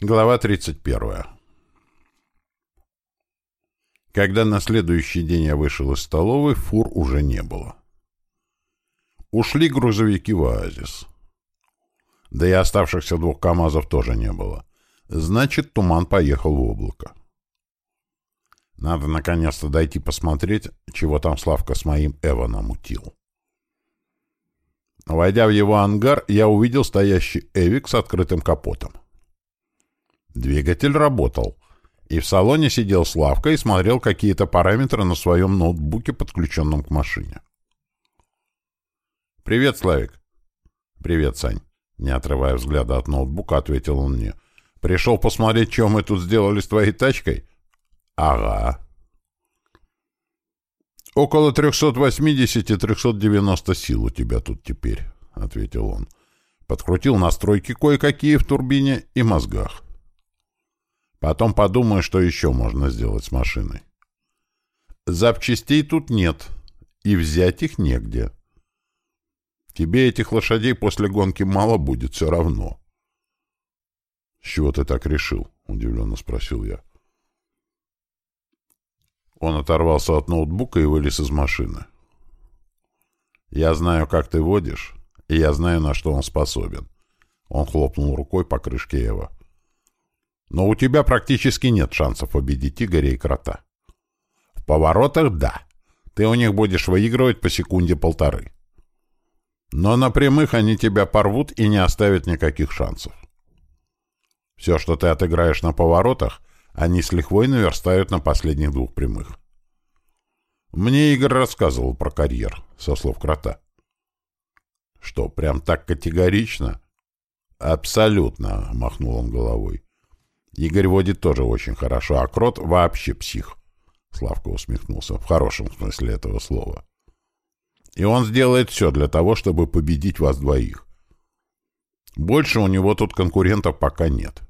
Глава 31. Когда на следующий день я вышел из столовой, фур уже не было. Ушли грузовики в оазис. Да и оставшихся двух КАМАЗов тоже не было. Значит, туман поехал в облако. Надо наконец-то дойти посмотреть, чего там Славка с моим Эва намутил. Войдя в его ангар, я увидел стоящий Эвик с открытым капотом. Двигатель работал, и в салоне сидел Славка и смотрел какие-то параметры на своем ноутбуке, подключенном к машине. «Привет, Славик». «Привет, Сань». Не отрывая взгляда от ноутбука, ответил он мне. «Пришел посмотреть, что мы тут сделали с твоей тачкой?» «Ага». «Около 380-390 сил у тебя тут теперь», — ответил он. Подкрутил настройки кое-какие в турбине и мозгах. Потом подумаю, что еще можно сделать с машиной. Запчастей тут нет, и взять их негде. Тебе этих лошадей после гонки мало будет все равно. — С чего ты так решил? — удивленно спросил я. Он оторвался от ноутбука и вылез из машины. «Я знаю, как ты водишь, и я знаю, на что он способен». Он хлопнул рукой по крышке Эва. Но у тебя практически нет шансов победить Игоря и Крота. В поворотах — да. Ты у них будешь выигрывать по секунде полторы. Но на прямых они тебя порвут и не оставят никаких шансов. Все, что ты отыграешь на поворотах, они с лихвой наверстают на последних двух прямых. Мне Игорь рассказывал про карьер, со слов Крота. Что, прям так категорично? Абсолютно, махнул он головой. Игорь водит тоже очень хорошо, а Крот вообще псих. Славка усмехнулся. В хорошем смысле этого слова. И он сделает все для того, чтобы победить вас двоих. Больше у него тут конкурентов пока нет.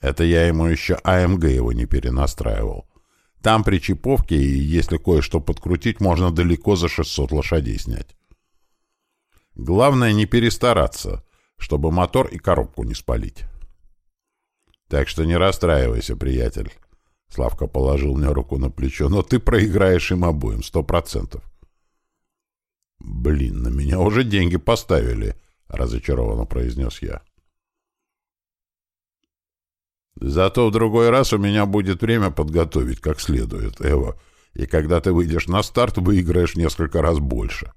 Это я ему еще АМГ его не перенастраивал. Там при чиповке, и если кое-что подкрутить, можно далеко за 600 лошадей снять. Главное не перестараться, чтобы мотор и коробку не спалить. Так что не расстраивайся, приятель. Славка положил мне руку на плечо. Но ты проиграешь им обоим, сто процентов. Блин, на меня уже деньги поставили, разочарованно произнес я. Зато в другой раз у меня будет время подготовить как следует, Эва, и когда ты выйдешь на старт, выиграешь несколько раз больше.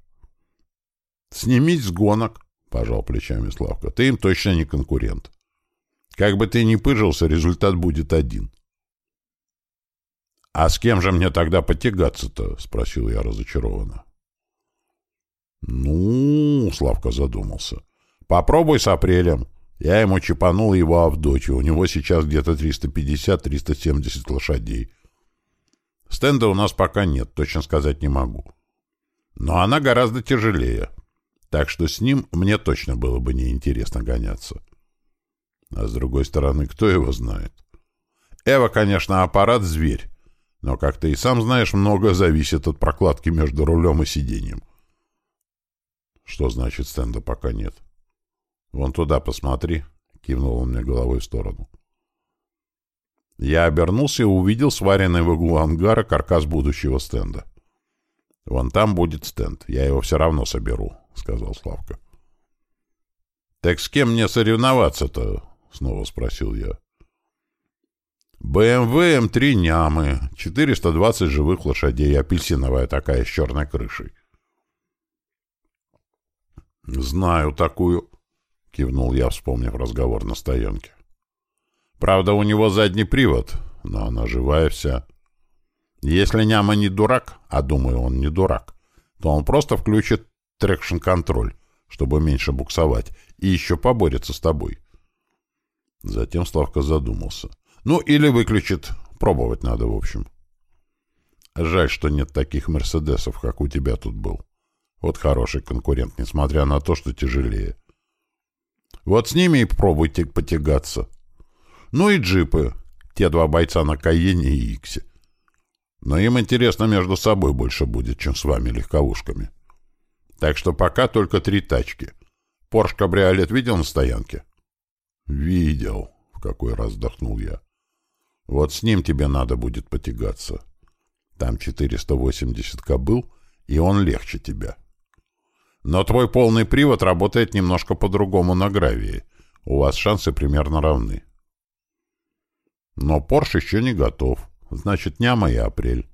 Снимись с гонок, пожал плечами Славка. Ты им точно не конкурент. Как бы ты ни пыжился, результат будет один. «А с кем же мне тогда потягаться-то?» — спросил я разочарованно. «Ну...» — Славка задумался. «Попробуй с апрелем. Я ему чипанул его Авдотью. У него сейчас где-то 350-370 лошадей. Стенда у нас пока нет, точно сказать не могу. Но она гораздо тяжелее. Так что с ним мне точно было бы неинтересно гоняться. А с другой стороны, кто его знает? Эва, конечно, аппарат-зверь, но, как ты и сам знаешь, много зависит от прокладки между рулем и сиденьем. Что значит стенда пока нет? Вон туда посмотри, кивнул он мне головой в сторону. Я обернулся и увидел сваренный в углу ангара каркас будущего стенда. «Вон там будет стенд. Я его все равно соберу», — сказал Славка. «Так с кем мне соревноваться-то?» — снова спросил я. БМВ М3 нямы, 420 живых лошадей, апельсиновая такая с черной крышей. «Знаю такую», — кивнул я, вспомнив разговор на стоянке. «Правда, у него задний привод, но она живая вся. Если няма не дурак, а думаю, он не дурак, то он просто включит трекшн-контроль, чтобы меньше буксовать, и еще поборется с тобой. Затем Славка задумался. Ну, или выключит. Пробовать надо, в общем. Жаль, что нет таких «Мерседесов», как у тебя тут был. Вот хороший конкурент, несмотря на то, что тяжелее. Вот с ними и пробуйте потягаться. Ну и джипы. Те два бойца на Каене и Иксе. Но им интересно между собой больше будет, чем с вами легковушками. Так что пока только три тачки. Порш кабриолет видел на стоянке? — Видел, — в какой раз вздохнул я. Вот с ним тебе надо будет потягаться. Там 480 кобыл, и он легче тебя. Но твой полный привод работает немножко по-другому на гравии. У вас шансы примерно равны. Но Порш еще не готов. Значит, няма и апрель.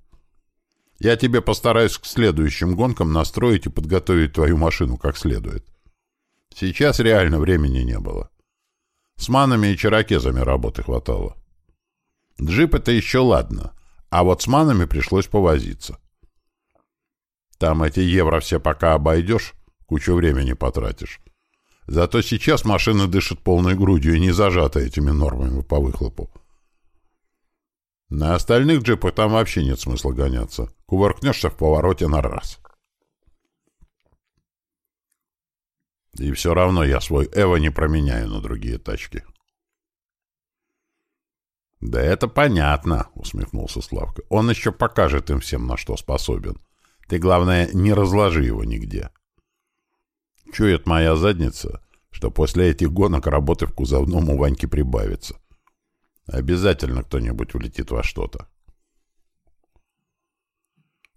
Я тебе постараюсь к следующим гонкам настроить и подготовить твою машину как следует. Сейчас реально времени не было. С манами и черокезами работы хватало. Джип — это еще ладно, а вот с манами пришлось повозиться. Там эти евро все пока обойдешь, кучу времени потратишь. Зато сейчас машина дышит полной грудью и не зажата этими нормами по выхлопу. На остальных джипах там вообще нет смысла гоняться. Кувыркнешься в повороте на раз. И все равно я свой Эво не променяю на другие тачки. «Да это понятно», — усмехнулся Славка. «Он еще покажет им всем, на что способен. Ты, главное, не разложи его нигде». Чует моя задница, что после этих гонок работы в кузовном у Ваньки прибавится. Обязательно кто-нибудь улетит во что-то.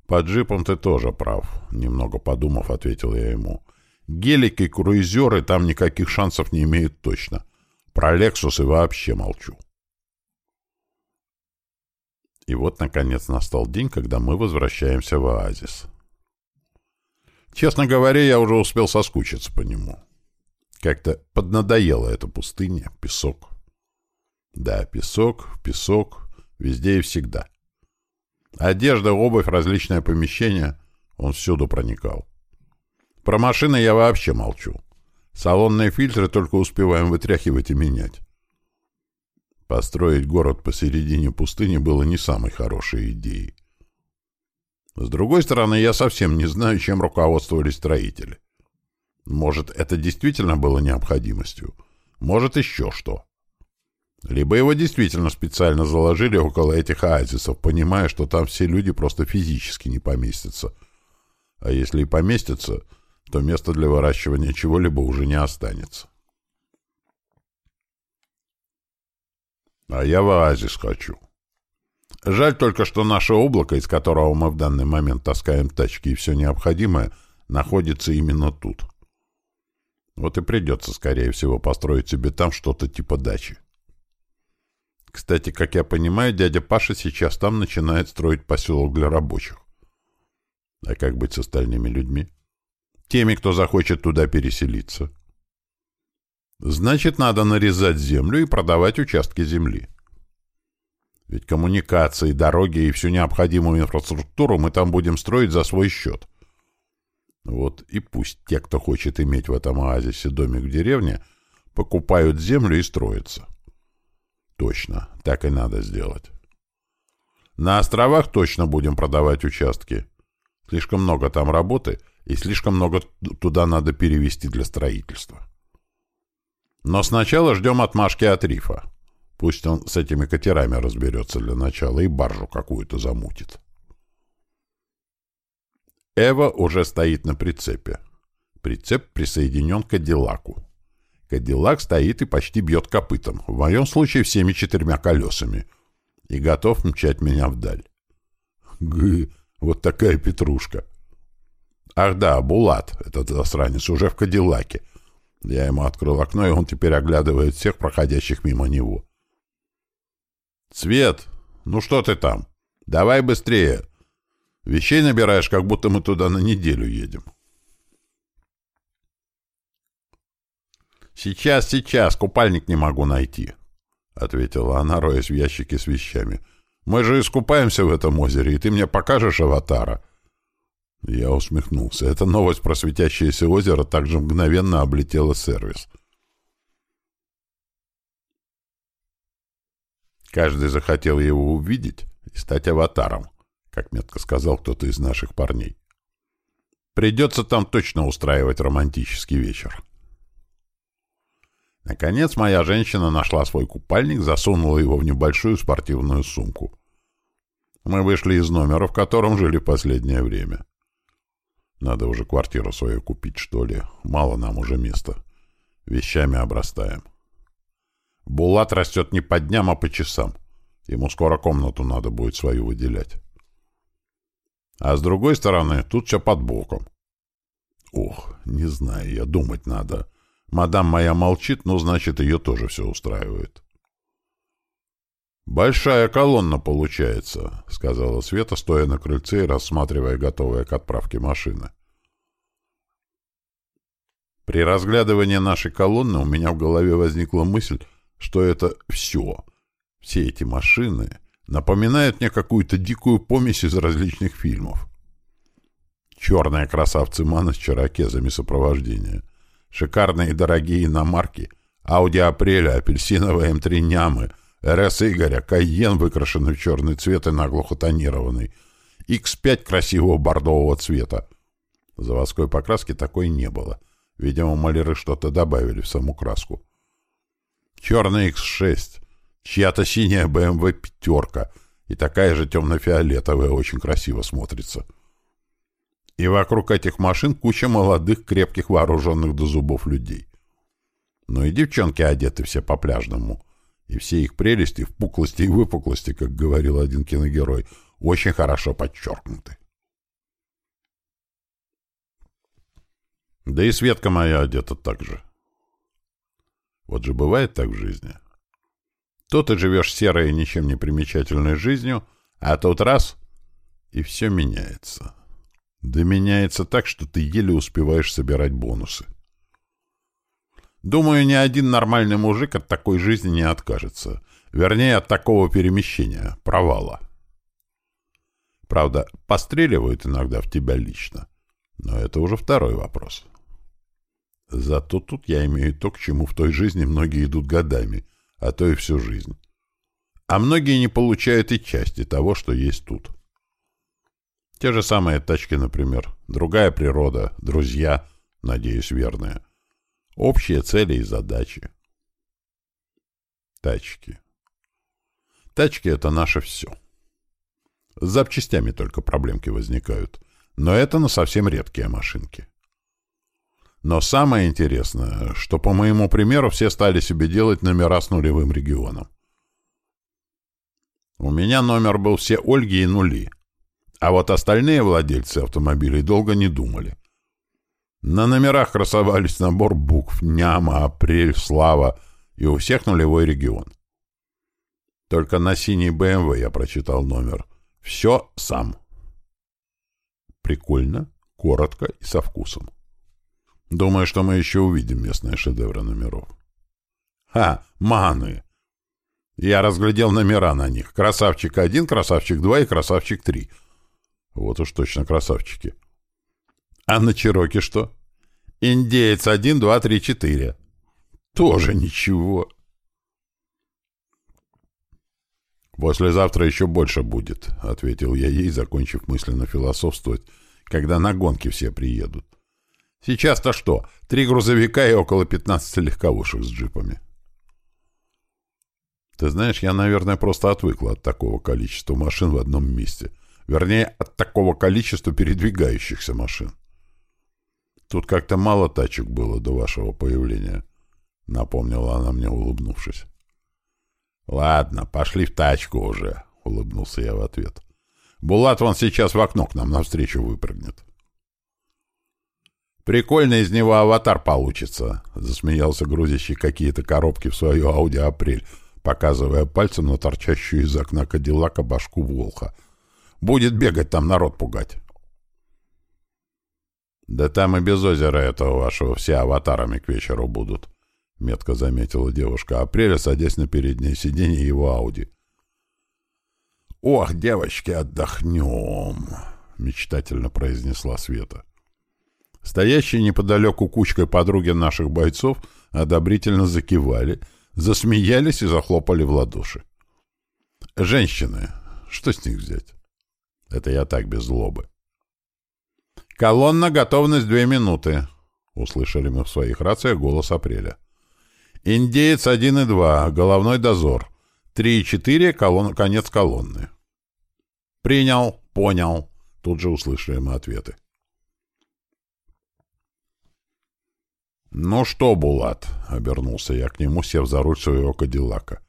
«По джипам ты тоже прав», — немного подумав, ответил я ему. «Гелики, круизеры там никаких шансов не имеют точно. Про Лексусы вообще молчу». И вот, наконец, настал день, когда мы возвращаемся в оазис. Честно говоря, я уже успел соскучиться по нему. Как-то поднадоела эта пустыня, песок. Да, песок, песок, везде и всегда. Одежда, обувь, различное помещение — он всюду проникал. Про машины я вообще молчу. Салонные фильтры только успеваем вытряхивать и менять. Построить город посередине пустыни было не самой хорошей идеей. С другой стороны, я совсем не знаю, чем руководствовались строители. Может, это действительно было необходимостью. Может, еще что. Либо его действительно специально заложили около этих оазисов, понимая, что там все люди просто физически не поместятся. А если и поместятся, то места для выращивания чего-либо уже не останется. А я в оазис хочу. Жаль только, что наше облако, из которого мы в данный момент таскаем тачки и все необходимое, находится именно тут. Вот и придется, скорее всего, построить себе там что-то типа дачи. Кстати, как я понимаю, дядя Паша сейчас там начинает строить поселок для рабочих. А как быть с остальными людьми? Теми, кто захочет туда переселиться. Значит, надо нарезать землю и продавать участки земли. Ведь коммуникации, дороги и всю необходимую инфраструктуру мы там будем строить за свой счет. Вот и пусть те, кто хочет иметь в этом оазисе домик в деревне, покупают землю и строятся. Точно, так и надо сделать. На островах точно будем продавать участки. Слишком много там работы, и слишком много туда надо перевести для строительства. Но сначала ждем отмашки от рифа. Пусть он с этими катерами разберется для начала и баржу какую-то замутит. Эва уже стоит на прицепе. Прицеп присоединен к Кадиллаку. Кадиллак стоит и почти бьет копытом, в моем случае всеми четырьмя колесами, и готов мчать меня вдаль. Гы, вот такая петрушка. Ах да, Булат, этот засранец, уже в Кадиллаке. Я ему открыл окно, и он теперь оглядывает всех проходящих мимо него. «Свет, ну что ты там? Давай быстрее. Вещей набираешь, как будто мы туда на неделю едем». «Сейчас, сейчас, купальник не могу найти», — ответила она, роясь в ящике с вещами. «Мы же искупаемся в этом озере, и ты мне покажешь аватара». Я усмехнулся. Эта новость про светящееся озеро также мгновенно облетела сервис. Каждый захотел его увидеть и стать аватаром, как метко сказал кто-то из наших парней. Придется там точно устраивать романтический вечер. Наконец моя женщина нашла свой купальник, засунула его в небольшую спортивную сумку. Мы вышли из номера, в котором жили последнее время. Надо уже квартиру свою купить, что ли. Мало нам уже места. Вещами обрастаем. Булат растет не по дням, а по часам. Ему скоро комнату надо будет свою выделять. А с другой стороны, тут все под боком. Ох, не знаю, я думать надо. Мадам моя молчит, но значит, ее тоже все устраивает. «Большая колонна получается», — сказала Света, стоя на крыльце и рассматривая готовые к отправке машины. При разглядывании нашей колонны у меня в голове возникла мысль, что это все, все эти машины, напоминают мне какую-то дикую помесь из различных фильмов. Черные красавцы-маны с черокезами сопровождения, шикарные дорогие иномарки, Ауди Апреля, апельсиновые М3 Нямы, РС Игоря, Кайен, выкрашенный в черный цвет и наглухо тонированный, X5 красивого бордового цвета. Заводской покраски такой не было. Видимо, маляры что-то добавили в саму краску. Черный X6, чья-то синяя BMW пятерка и такая же темно-фиолетовая очень красиво смотрится. И вокруг этих машин куча молодых, крепких, вооруженных до зубов людей. Ну и девчонки одеты все по-пляжному. И все их прелести, впуклости и выпуклости, как говорил один киногерой, очень хорошо подчеркнуты. Да и Светка моя одета так же. Вот же бывает так в жизни. То ты живешь серой и ничем не примечательной жизнью, а тут раз — и все меняется. Да меняется так, что ты еле успеваешь собирать бонусы. Думаю, ни один нормальный мужик от такой жизни не откажется. Вернее, от такого перемещения, провала. Правда, постреливают иногда в тебя лично. Но это уже второй вопрос. Зато тут я имею то, к чему в той жизни многие идут годами, а то и всю жизнь. А многие не получают и части того, что есть тут. Те же самые тачки, например. Другая природа, друзья, надеюсь, верные. Общие цели и задачи. Тачки. Тачки — это наше все. С запчастями только проблемки возникают. Но это на совсем редкие машинки. Но самое интересное, что, по моему примеру, все стали себе делать номера с нулевым регионом. У меня номер был все Ольги и нули. А вот остальные владельцы автомобилей долго не думали. На номерах красовались набор букв «Няма», «Апрель», «Слава» и у всех нулевой регион. Только на синий БМВ я прочитал номер. Все сам. Прикольно, коротко и со вкусом. Думаю, что мы еще увидим местные шедевры номеров. Ха, маны! Я разглядел номера на них. Красавчик один, красавчик два и красавчик три. Вот уж точно красавчики. А на Чироке что? Индеец один, два, три, четыре. Тоже ничего. «Послезавтра еще больше будет», — ответил я ей, закончив мысленно философствовать, когда на гонки все приедут. «Сейчас-то что? Три грузовика и около пятнадцати легковушек с джипами». «Ты знаешь, я, наверное, просто отвыкла от такого количества машин в одном месте. Вернее, от такого количества передвигающихся машин. Тут как-то мало тачек было до вашего появления», — напомнила она мне, улыбнувшись. «Ладно, пошли в тачку уже», — улыбнулся я в ответ. «Булат вон сейчас в окно к нам навстречу выпрыгнет». «Прикольно из него аватар получится», — засмеялся грузящий какие-то коробки в свою Ауди «Апрель», показывая пальцем на торчащую из окна Кадиллака башку Волха. «Будет бегать там народ пугать». «Да там и без озера этого вашего все аватарами к вечеру будут», — метко заметила девушка Апреля, садясь на переднее сиденье его Ауди. «Ох, девочки, отдохнем!» — мечтательно произнесла Света. Стоящие неподалеку кучкой подруги наших бойцов одобрительно закивали, засмеялись и захлопали в ладоши. «Женщины, что с них взять?» Это я так, без злобы. «Колонна, готовность две минуты», — услышали мы в своих рациях голос Апреля. Индеец 1 и 2, головной дозор. 3 и 4, колон... конец колонны. Принял, понял. Тут же услышали мы ответы. «Ну что, Булат?» — обернулся я к нему, сев за руль своего кадиллака.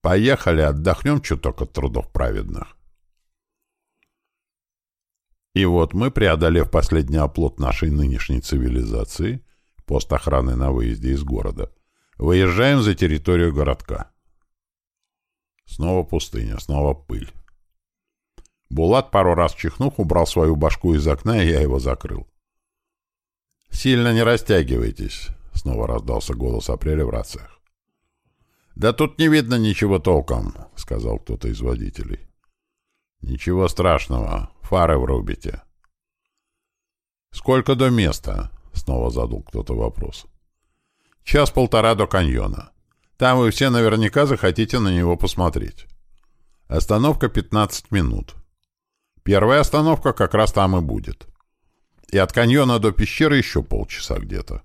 «Поехали, отдохнем чуток от трудов праведных». И вот мы, преодолев последний оплот нашей нынешней цивилизации, пост охраны на выезде из города, выезжаем за территорию городка. Снова пустыня, снова пыль. Булат, пару раз чихнув, убрал свою башку из окна, и я его закрыл. «Сильно не растягивайтесь», — снова раздался голос Апреля в рациях. «Да тут не видно ничего толком», — сказал кто-то из водителей. «Ничего страшного, фары врубите». «Сколько до места?» — снова задал кто-то вопрос. «Час-полтора до каньона. Там вы все наверняка захотите на него посмотреть. Остановка 15 минут. Первая остановка как раз там и будет. И от каньона до пещеры еще полчаса где-то.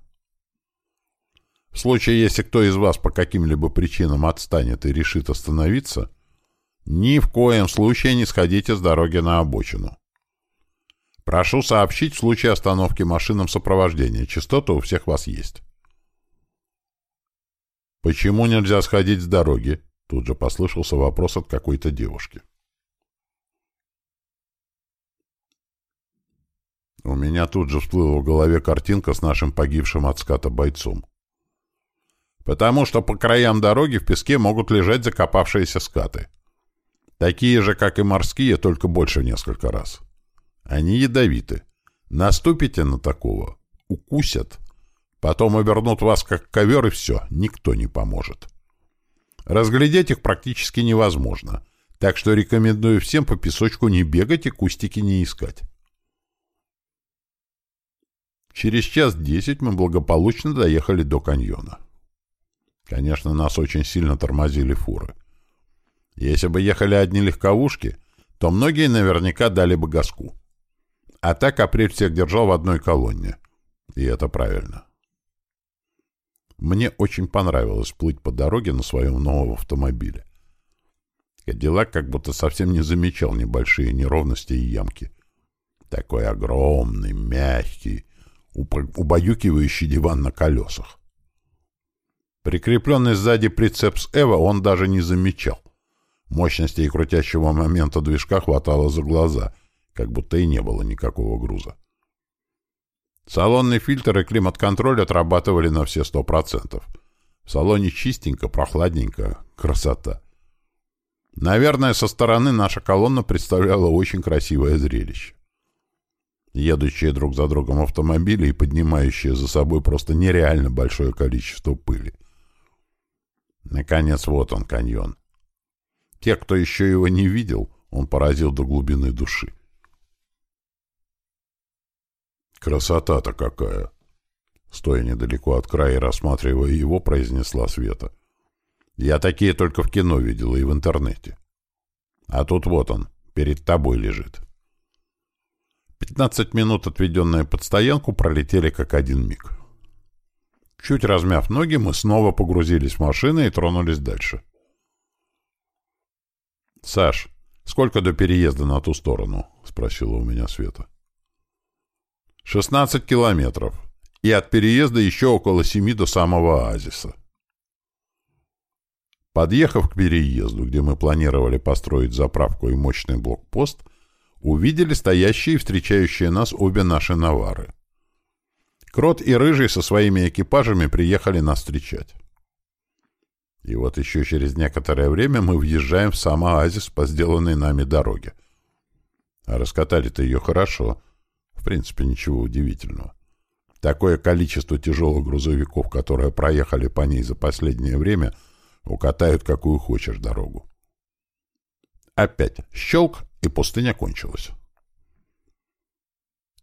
В случае, если кто из вас по каким-либо причинам отстанет и решит остановиться, ни в коем случае не сходите с дороги на обочину. Прошу сообщить в случае остановки машинам сопровождения. Частота у всех вас есть. «Почему нельзя сходить с дороги?» Тут же послышался вопрос от какой-то девушки. У меня тут же всплыла в голове картинка с нашим погибшим от ската бойцом. Потому что по краям дороги в песке могут лежать закопавшиеся скаты. Такие же, как и морские, только больше в несколько раз. Они ядовиты. Наступите на такого, укусят, Потом обернут вас как ковер, и все, никто не поможет. Разглядеть их практически невозможно, так что рекомендую всем по песочку не бегать и кустики не искать. Через час десять мы благополучно доехали до каньона. Конечно, нас очень сильно тормозили фуры. Если бы ехали одни легковушки, то многие наверняка дали бы газку. А так апрель всех держал в одной колонне. И это правильно. Мне очень понравилось плыть по дороге на своем новом автомобиле. Кадиллак как будто совсем не замечал небольшие неровности и ямки. Такой огромный, мягкий, убаюкивающий диван на колесах. Прикрепленный сзади прицеп с Эва он даже не замечал. Мощности и крутящего момента движка хватало за глаза, как будто и не было никакого груза. Салонный фильтр и климат-контроль отрабатывали на все сто процентов. В салоне чистенько, прохладненько. Красота. Наверное, со стороны наша колонна представляла очень красивое зрелище. Едущие друг за другом автомобили и поднимающие за собой просто нереально большое количество пыли. Наконец, вот он, каньон. Те, кто еще его не видел, он поразил до глубины души. Красота-то какая! Стоя недалеко от края и рассматривая его, произнесла Света. Я такие только в кино видела и в интернете. А тут вот он, перед тобой лежит. Пятнадцать минут, отведенные под стоянку, пролетели как один миг. Чуть размяв ноги, мы снова погрузились в машины и тронулись дальше. «Саш, сколько до переезда на ту сторону?» — спросила у меня Света. 16 километров. И от переезда еще около 7 до самого оазиса. Подъехав к переезду, где мы планировали построить заправку и мощный блокпост, увидели стоящие и встречающие нас обе наши навары. Крот и Рыжий со своими экипажами приехали нас встречать. И вот еще через некоторое время мы въезжаем в сам оазис по сделанной нами дороге. А раскатали-то ее хорошо — в принципе, ничего удивительного. Такое количество тяжелых грузовиков, которые проехали по ней за последнее время, укатают какую хочешь дорогу. Опять щелк, и пустыня кончилась.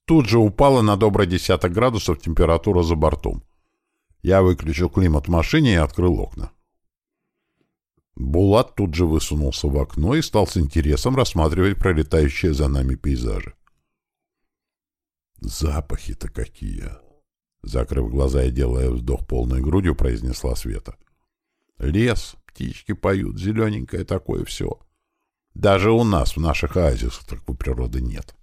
Тут же упала на добрый десяток градусов температура за бортом. Я выключил климат в машине и открыл окна. Булат тут же высунулся в окно и стал с интересом рассматривать пролетающие за нами пейзажи. Запахи-то какие! Закрыв глаза и делая вздох полной грудью, произнесла Света. Лес, птички поют, зелененькое такое все. Даже у нас, в наших оазисах, такой природы нет.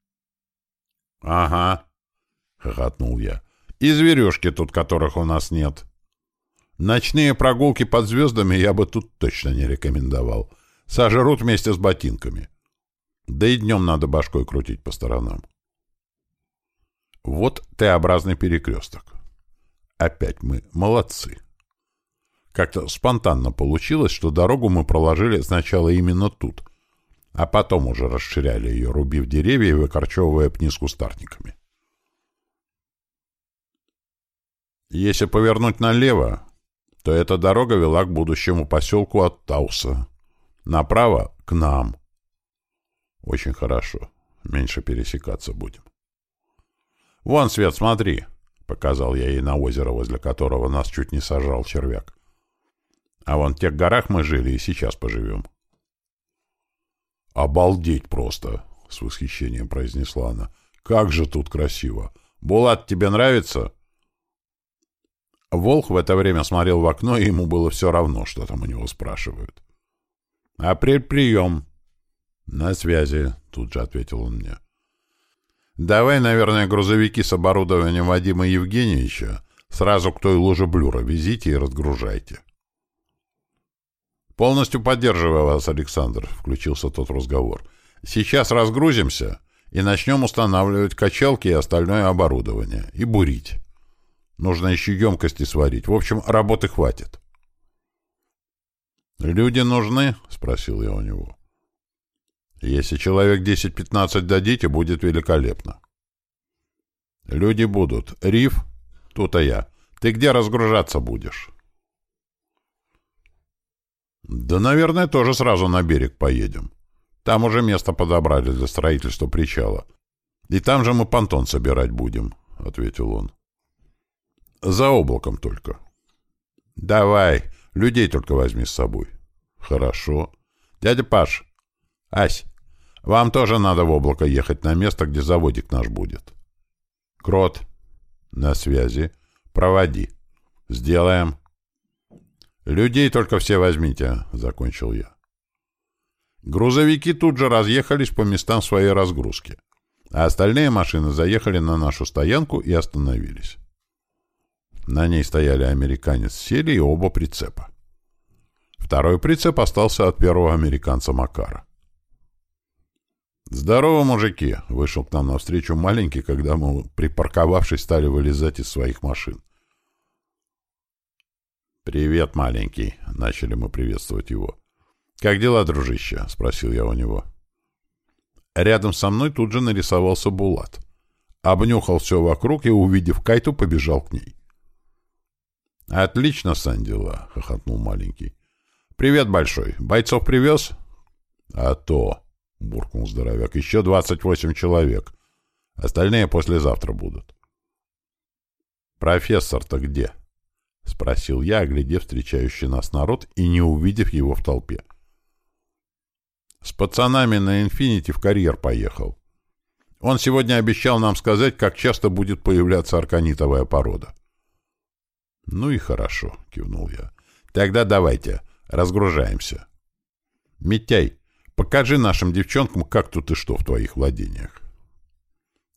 — Ага, — хохотнул я. — И зверюшки тут, которых у нас нет. Ночные прогулки под звездами я бы тут точно не рекомендовал. Сожрут вместе с ботинками. Да и днем надо башкой крутить по сторонам. Вот Т-образный перекресток. Опять мы молодцы. Как-то спонтанно получилось, что дорогу мы проложили сначала именно тут, а потом уже расширяли ее, рубив деревья и выкорчевывая пни с кустарниками. Если повернуть налево, то эта дорога вела к будущему поселку от Тауса. Направо — к нам. Очень хорошо. Меньше пересекаться будем. «Вон, Свет, смотри!» — показал я ей на озеро, возле которого нас чуть не сажал червяк. А вон в тех горах мы жили и сейчас поживем. «Обалдеть просто!» — с восхищением произнесла она. «Как же тут красиво! Булат, тебе нравится?» Волх в это время смотрел в окно, и ему было все равно, что там у него спрашивают. «Апрель, прием!» «На связи», — тут же ответил он мне. «Давай, наверное, грузовики с оборудованием Вадима Евгеньевича сразу к той луже блюра везите и разгружайте». «Полностью поддерживаю вас, Александр», — включился тот разговор. «Сейчас разгрузимся и начнем устанавливать качалки и остальное оборудование. И бурить. Нужно еще емкости сварить. В общем, работы хватит». «Люди нужны?» — спросил я у него. «Если человек 10-15 дадите, будет великолепно». «Люди будут. Риф? Тут-то я. Ты где разгружаться будешь?» «Да, наверное, тоже сразу на берег поедем. Там уже место подобрали для строительства причала. И там же мы понтон собирать будем», — ответил он. «За облаком только». «Давай, людей только возьми с собой». «Хорошо. Дядя Паш, Ась, вам тоже надо в облако ехать на место, где заводик наш будет». «Крот, на связи. Проводи. Сделаем». «Людей только все возьмите», — закончил я. Грузовики тут же разъехались по местам своей разгрузки, а остальные машины заехали на нашу стоянку и остановились. На ней стояли американец Сели и оба прицепа. Второй прицеп остался от первого американца Макара. «Здорово, мужики!» — вышел к нам навстречу маленький, когда мы, припарковавшись, стали вылезать из своих машин. «Привет, маленький!» — начали мы приветствовать его. «Как дела, дружище?» — спросил я у него. Рядом со мной тут же нарисовался Булат. Обнюхал все вокруг и, увидев Кайту, побежал к ней. «Отлично, Сан, дела!» — хохотнул маленький. «Привет, большой! Бойцов привез?» «А то!» — буркнул здоровяк. «Еще двадцать восемь человек. Остальные послезавтра будут». «Профессор-то где?» — спросил я, оглядев встречающий нас народ и не увидев его в толпе. «С пацанами на «Инфинити» в карьер поехал. Он сегодня обещал нам сказать, как часто будет появляться арканитовая порода». «Ну и хорошо», — кивнул я. «Тогда давайте, разгружаемся». «Митяй, покажи нашим девчонкам, как тут и что в твоих владениях».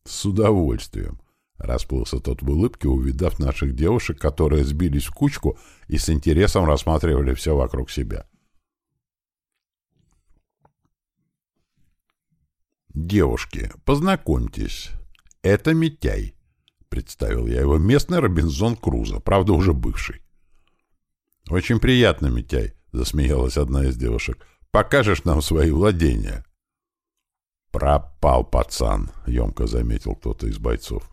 «С удовольствием», Расплылся тот в улыбке, увидав наших девушек, которые сбились в кучку и с интересом рассматривали все вокруг себя. «Девушки, познакомьтесь. Это Митяй», — представил я его, местный Робинзон Крузо, правда, уже бывший. «Очень приятно, Митяй», — засмеялась одна из девушек. «Покажешь нам свои владения?» «Пропал пацан», — емко заметил кто-то из бойцов.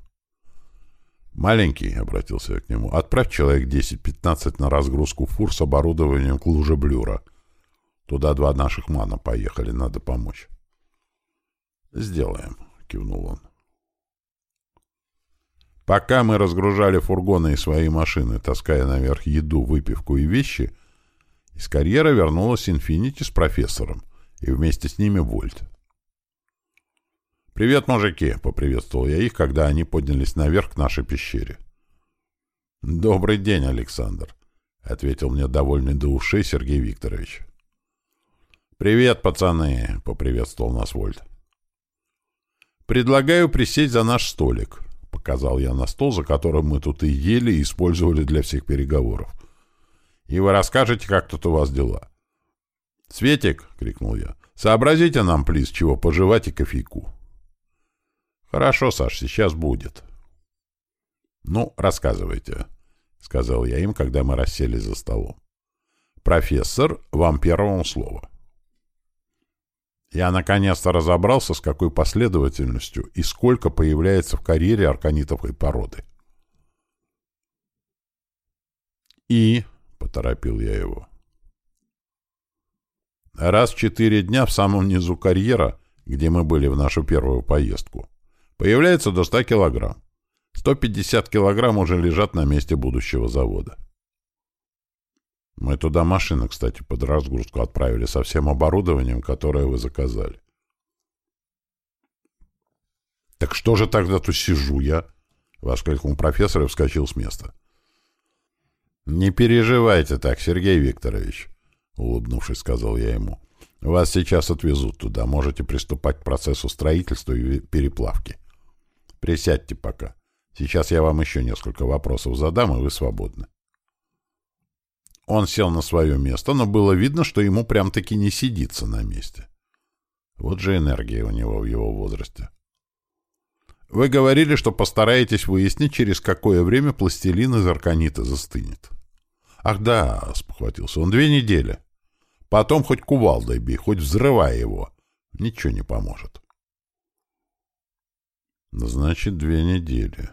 «Маленький», — обратился я к нему, — «отправь человек 10-15 на разгрузку фур с оборудованием к луже Блюра. Туда два наших мана поехали, надо помочь». «Сделаем», — кивнул он. Пока мы разгружали фургоны и свои машины, таская наверх еду, выпивку и вещи, из карьера вернулась «Инфинити» с профессором, и вместе с ними Вольт. «Привет, мужики!» — поприветствовал я их, когда они поднялись наверх к нашей пещере. «Добрый день, Александр!» — ответил мне довольный до ушей Сергей Викторович. «Привет, пацаны!» — поприветствовал нас Вольт. «Предлагаю присесть за наш столик», —— показал я на стол, за которым мы тут и ели, и использовали для всех переговоров. «И вы расскажете, как тут у вас дела». «Светик!» — крикнул я. «Сообразите нам, плиз, чего пожевать и кофейку». «Хорошо, Саш, сейчас будет». «Ну, рассказывайте», — сказал я им, когда мы расселись за столом. «Профессор, вам первому слово». Я наконец-то разобрался, с какой последовательностью и сколько появляется в карьере арканитовой породы. «И...» — поторопил я его. Раз в четыре дня в самом низу карьера, где мы были в нашу первую поездку, появляется до 100 килограмм. 150 килограмм уже лежат на месте будущего завода. Мы туда машины, кстати, под разгрузку отправили со всем оборудованием, которое вы заказали. «Так что же тогда тут сижу я?» — воскликнул профессор и вскочил с места. «Не переживайте так, Сергей Викторович», — улыбнувшись, сказал я ему. «Вас сейчас отвезут туда. Можете приступать к процессу строительства и переплавки. Присядьте пока. Сейчас я вам еще несколько вопросов задам, и вы свободны». Он сел на свое место, но было видно, что ему прям-таки не сидится на месте. Вот же энергия у него в его возрасте. Вы говорили, что постараетесь выяснить, через какое время пластилин из арканита застынет. Ах да, спохватился он, две недели. Потом хоть кувалдой бей, хоть взрывай его. Ничего не поможет. Значит, две недели,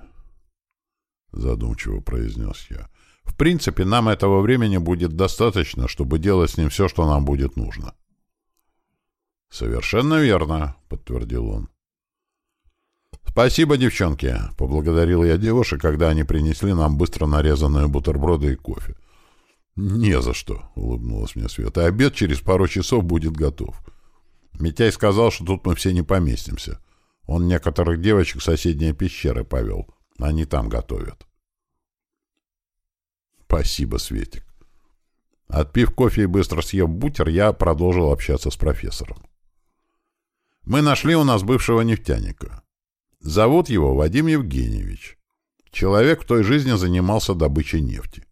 задумчиво произнес я. В принципе, нам этого времени будет достаточно, чтобы делать с ним все, что нам будет нужно. «Совершенно верно», — подтвердил он. «Спасибо, девчонки», — поблагодарил я девушек, когда они принесли нам быстро нарезанные бутерброды и кофе. «Не за что», — улыбнулась мне Света. «Обед через пару часов будет готов. Митяй сказал, что тут мы все не поместимся. Он некоторых девочек в соседние пещеры повел. Они там готовят». Спасибо, Светик. Отпив кофе и быстро съев бутер, я продолжил общаться с профессором. Мы нашли у нас бывшего нефтяника. Зовут его Вадим Евгеньевич. Человек в той жизни занимался добычей нефти.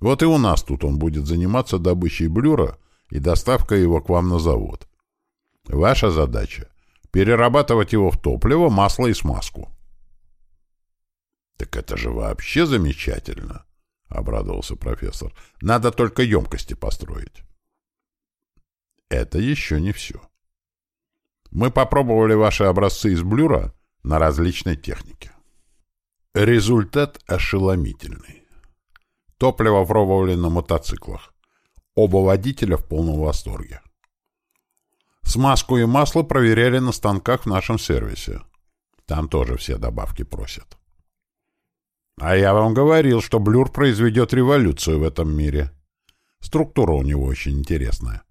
Вот и у нас тут он будет заниматься добычей блюра и доставкой его к вам на завод. Ваша задача — перерабатывать его в топливо, масло и смазку. Так это же вообще замечательно! — обрадовался профессор. — Надо только емкости построить. Это еще не все. Мы попробовали ваши образцы из блюра на различной технике. Результат ошеломительный. Топливо пробовали на мотоциклах. Оба водителя в полном восторге. Смазку и масло проверяли на станках в нашем сервисе. Там тоже все добавки просят. А я вам говорил, что Блюр произведет революцию в этом мире. Структура у него очень интересная.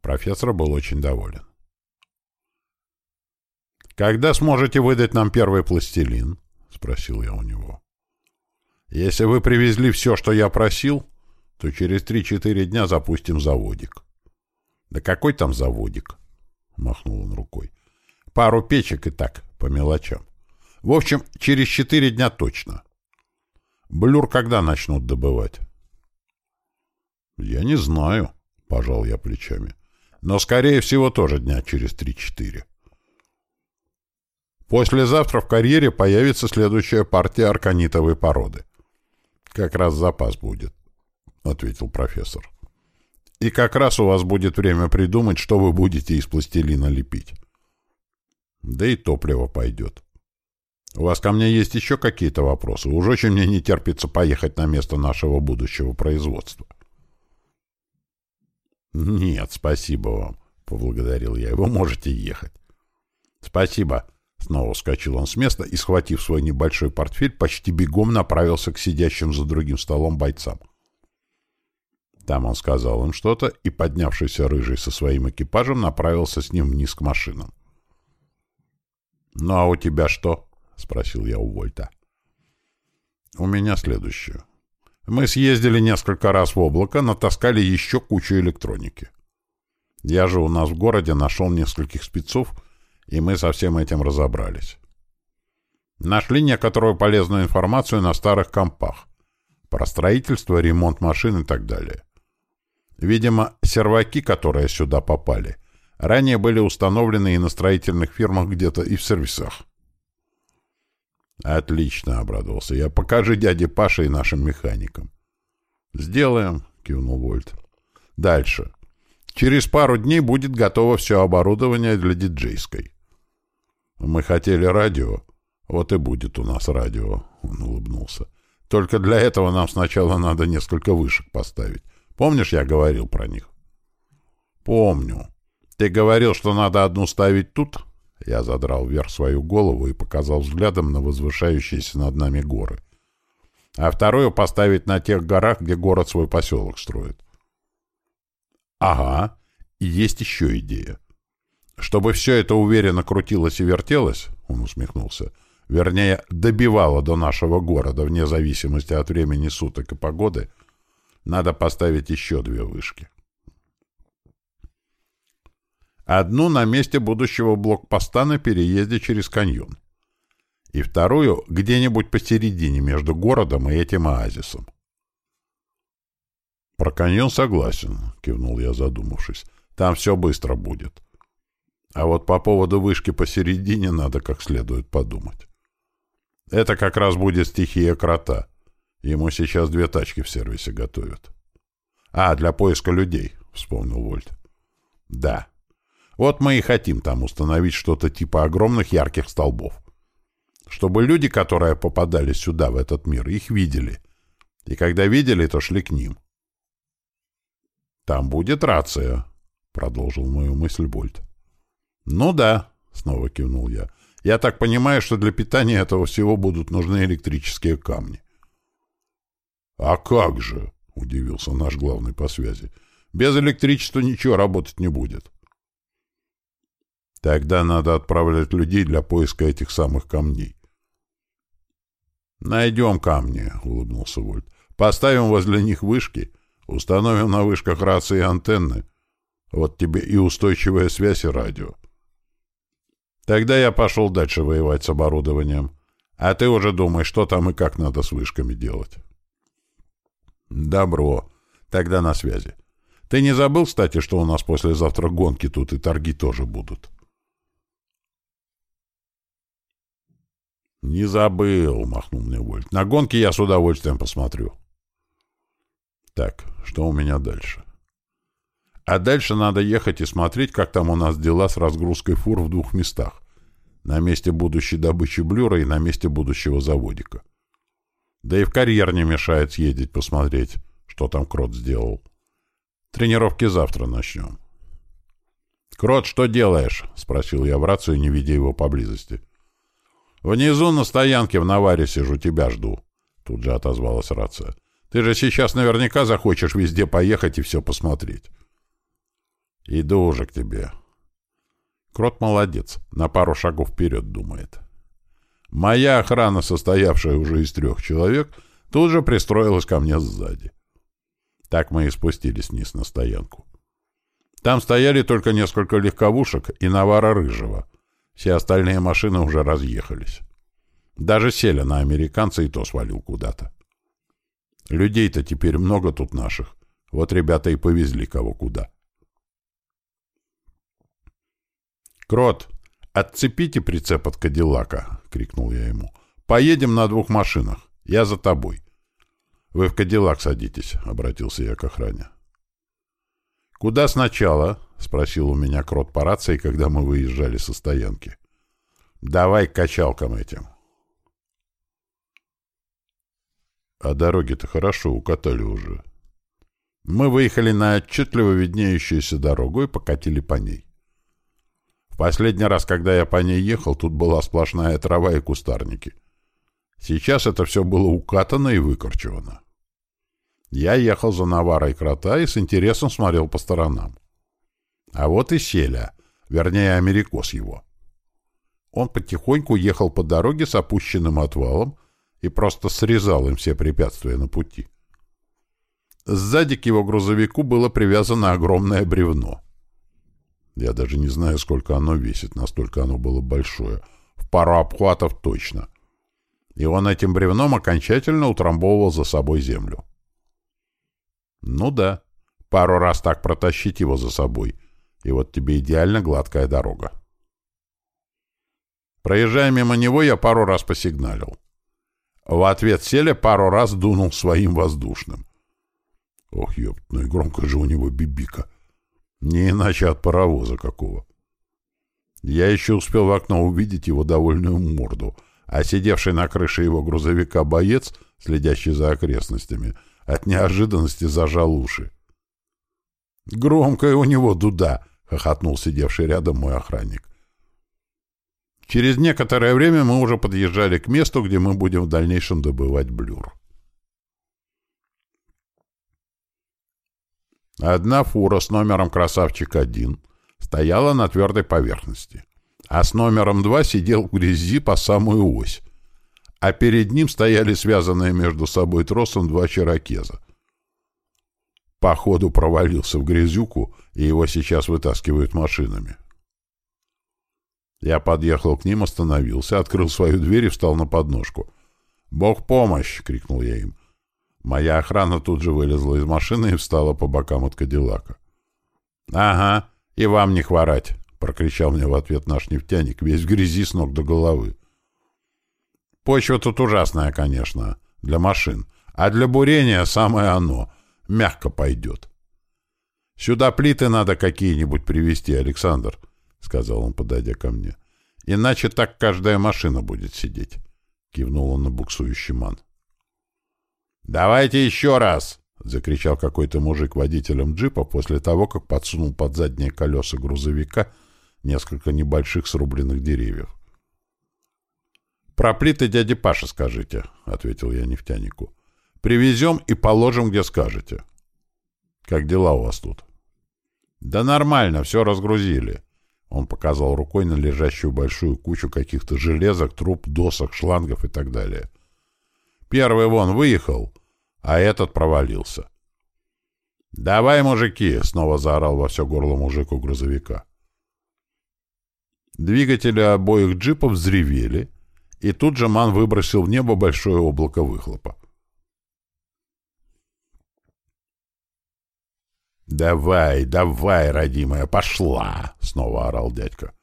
Профессор был очень доволен. «Когда сможете выдать нам первый пластилин?» — спросил я у него. «Если вы привезли все, что я просил, то через три-четыре дня запустим заводик». «Да какой там заводик?» — махнул он рукой. «Пару печек и так, по мелочам. В общем, через четыре дня точно. Блюр когда начнут добывать? Я не знаю, пожал я плечами. Но, скорее всего, тоже дня через три-четыре. Послезавтра в карьере появится следующая партия арканитовой породы. Как раз запас будет, ответил профессор. И как раз у вас будет время придумать, что вы будете из пластилина лепить. Да и топливо пойдет. У вас ко мне есть еще какие-то вопросы? Уж очень мне не терпится поехать на место нашего будущего производства. Нет, спасибо вам, поблагодарил я. Вы можете ехать. Спасибо. Снова вскочил он с места и, схватив свой небольшой портфель, почти бегом направился к сидящим за другим столом бойцам. Там он сказал им что-то, и поднявшийся рыжий со своим экипажем направился с ним вниз к машинам. «Ну а у тебя что?» — спросил я у Вольта. «У меня следующее. Мы съездили несколько раз в облако, натаскали еще кучу электроники. Я же у нас в городе нашел нескольких спецов, и мы со всем этим разобрались. Нашли некоторую полезную информацию на старых компах. Про строительство, ремонт машин и так далее. Видимо, серваки, которые сюда попали, ранее были установлены и на строительных фирмах где-то, и в сервисах. «Отлично», — обрадовался я. «Покажи дяде Паше и нашим механикам». «Сделаем», — кивнул Вольт. «Дальше. Через пару дней будет готово все оборудование для диджейской». «Мы хотели радио. Вот и будет у нас радио», — он улыбнулся. «Только для этого нам сначала надо несколько вышек поставить. Помнишь, я говорил про них?» «Помню. Ты говорил, что надо одну ставить тут?» Я задрал вверх свою голову и показал взглядом на возвышающиеся над нами горы. А вторую поставить на тех горах, где город свой поселок строит. Ага, и есть еще идея. Чтобы все это уверенно крутилось и вертелось, он усмехнулся, вернее, добивало до нашего города вне зависимости от времени суток и погоды, надо поставить еще две вышки. Одну на месте будущего блокпоста на переезде через каньон. И вторую где-нибудь посередине между городом и этим оазисом. «Про каньон согласен», — кивнул я, задумавшись. «Там все быстро будет. А вот по поводу вышки посередине надо как следует подумать. Это как раз будет стихия крота. Ему сейчас две тачки в сервисе готовят». «А, для поиска людей», — вспомнил Вольт. «Да». Вот мы и хотим там установить что-то типа огромных ярких столбов. Чтобы люди, которые попадали сюда, в этот мир, их видели. И когда видели, то шли к ним. «Там будет рация», — продолжил мою мысль Больт. «Ну да», — снова кивнул я. «Я так понимаю, что для питания этого всего будут нужны электрические камни». «А как же?» — удивился наш главный по связи. «Без электричества ничего работать не будет». Тогда надо отправлять людей для поиска этих самых камней. «Найдем камни», — улыбнулся Вольт. «Поставим возле них вышки, установим на вышках рации и антенны. Вот тебе и устойчивая связь, и радио. Тогда я пошел дальше воевать с оборудованием. А ты уже думай, что там и как надо с вышками делать». «Добро. Тогда на связи. Ты не забыл, кстати, что у нас послезавтра гонки тут и торги тоже будут?» «Не забыл», — махнул мне Вольт. «На гонке я с удовольствием посмотрю». Так, что у меня дальше? А дальше надо ехать и смотреть, как там у нас дела с разгрузкой фур в двух местах. На месте будущей добычи блюра и на месте будущего заводика. Да и в карьер не мешает съездить посмотреть, что там Крот сделал. Тренировки завтра начнем. «Крот, что делаешь?» — спросил я в рацию, не видя его поблизости. «Внизу на стоянке в наваре сижу, тебя жду», — тут же отозвалась рация. «Ты же сейчас наверняка захочешь везде поехать и все посмотреть». «Иду уже к тебе». Крот молодец, на пару шагов вперед думает. Моя охрана, состоявшая уже из трех человек, тут же пристроилась ко мне сзади. Так мы и спустились вниз на стоянку. Там стояли только несколько легковушек и навара рыжего — все остальные машины уже разъехались. Даже сели на американца и то свалил куда-то. Людей-то теперь много тут наших. Вот ребята и повезли кого куда. «Крот, отцепите прицеп от Кадиллака!» — крикнул я ему. «Поедем на двух машинах. Я за тобой». «Вы в Кадиллак садитесь», — обратился я к охране. «Куда сначала?» — спросил у меня крот по рации, когда мы выезжали со стоянки. «Давай к качалкам этим». А дороги-то хорошо укатали уже. Мы выехали на отчетливо виднеющуюся дорогу и покатили по ней. В последний раз, когда я по ней ехал, тут была сплошная трава и кустарники. Сейчас это все было укатано и выкорчевано. Я ехал за наварой крота и с интересом смотрел по сторонам. А вот и Селя, вернее, америкос его. Он потихоньку ехал по дороге с опущенным отвалом и просто срезал им все препятствия на пути. Сзади к его грузовику было привязано огромное бревно. Я даже не знаю, сколько оно весит, настолько оно было большое. В пару обхватов точно. и он этим бревном окончательно утрамбовывал за собой землю. Ну да, пару раз так протащить его за собой, и вот тебе идеально гладкая дорога. Проезжая мимо него, я пару раз посигналил. В ответ Селя пару раз дунул своим воздушным. Ох, ёпт, ну и громко же у него бибика. Не иначе от паровоза какого. Я еще успел в окно увидеть его довольную морду, а сидевший на крыше его грузовика боец, следящий за окрестностями, от неожиданности зажал уши. «Громкая у него дуда!» — хохотнул сидевший рядом мой охранник. Через некоторое время мы уже подъезжали к месту, где мы будем в дальнейшем добывать блюр. Одна фура с номером «Красавчик-1» стояла на твердой поверхности, а с номером 2 сидел в грязи по самую ось, а перед ним стояли связанные между собой тросом два черокеза. Походу провалился в грязюку, и его сейчас вытаскивают машинами. Я подъехал к ним, остановился, открыл свою дверь и встал на подножку. «Бог помощь!» — крикнул я им. Моя охрана тут же вылезла из машины и встала по бокам от Кадиллака. «Ага, и вам не хворать!» — прокричал мне в ответ наш нефтяник, весь в грязи с ног до головы. «Почва тут ужасная, конечно, для машин, а для бурения самое оно, мягко пойдет. Сюда плиты надо какие-нибудь привезти, Александр», — сказал он, подойдя ко мне. «Иначе так каждая машина будет сидеть», — кивнул он на буксующий ман. «Давайте еще раз!» — закричал какой-то мужик водителем джипа после того, как подсунул под задние колеса грузовика несколько небольших срубленных деревьев. «Про плиты дяде Паше скажите», — ответил я нефтянику. «Привезем и положим, где скажете». «Как дела у вас тут?» «Да нормально, все разгрузили». Он показал рукой на лежащую большую кучу каких-то железок, труб, досок, шлангов и так далее. Первый вон выехал, а этот провалился. «Давай, мужики!» — снова заорал во все горло мужику грузовика. Двигатели обоих джипов взревели, и тут же Ман выбросил в небо большое облако выхлопа. «Давай, давай, родимая, пошла!» — снова орал дядька.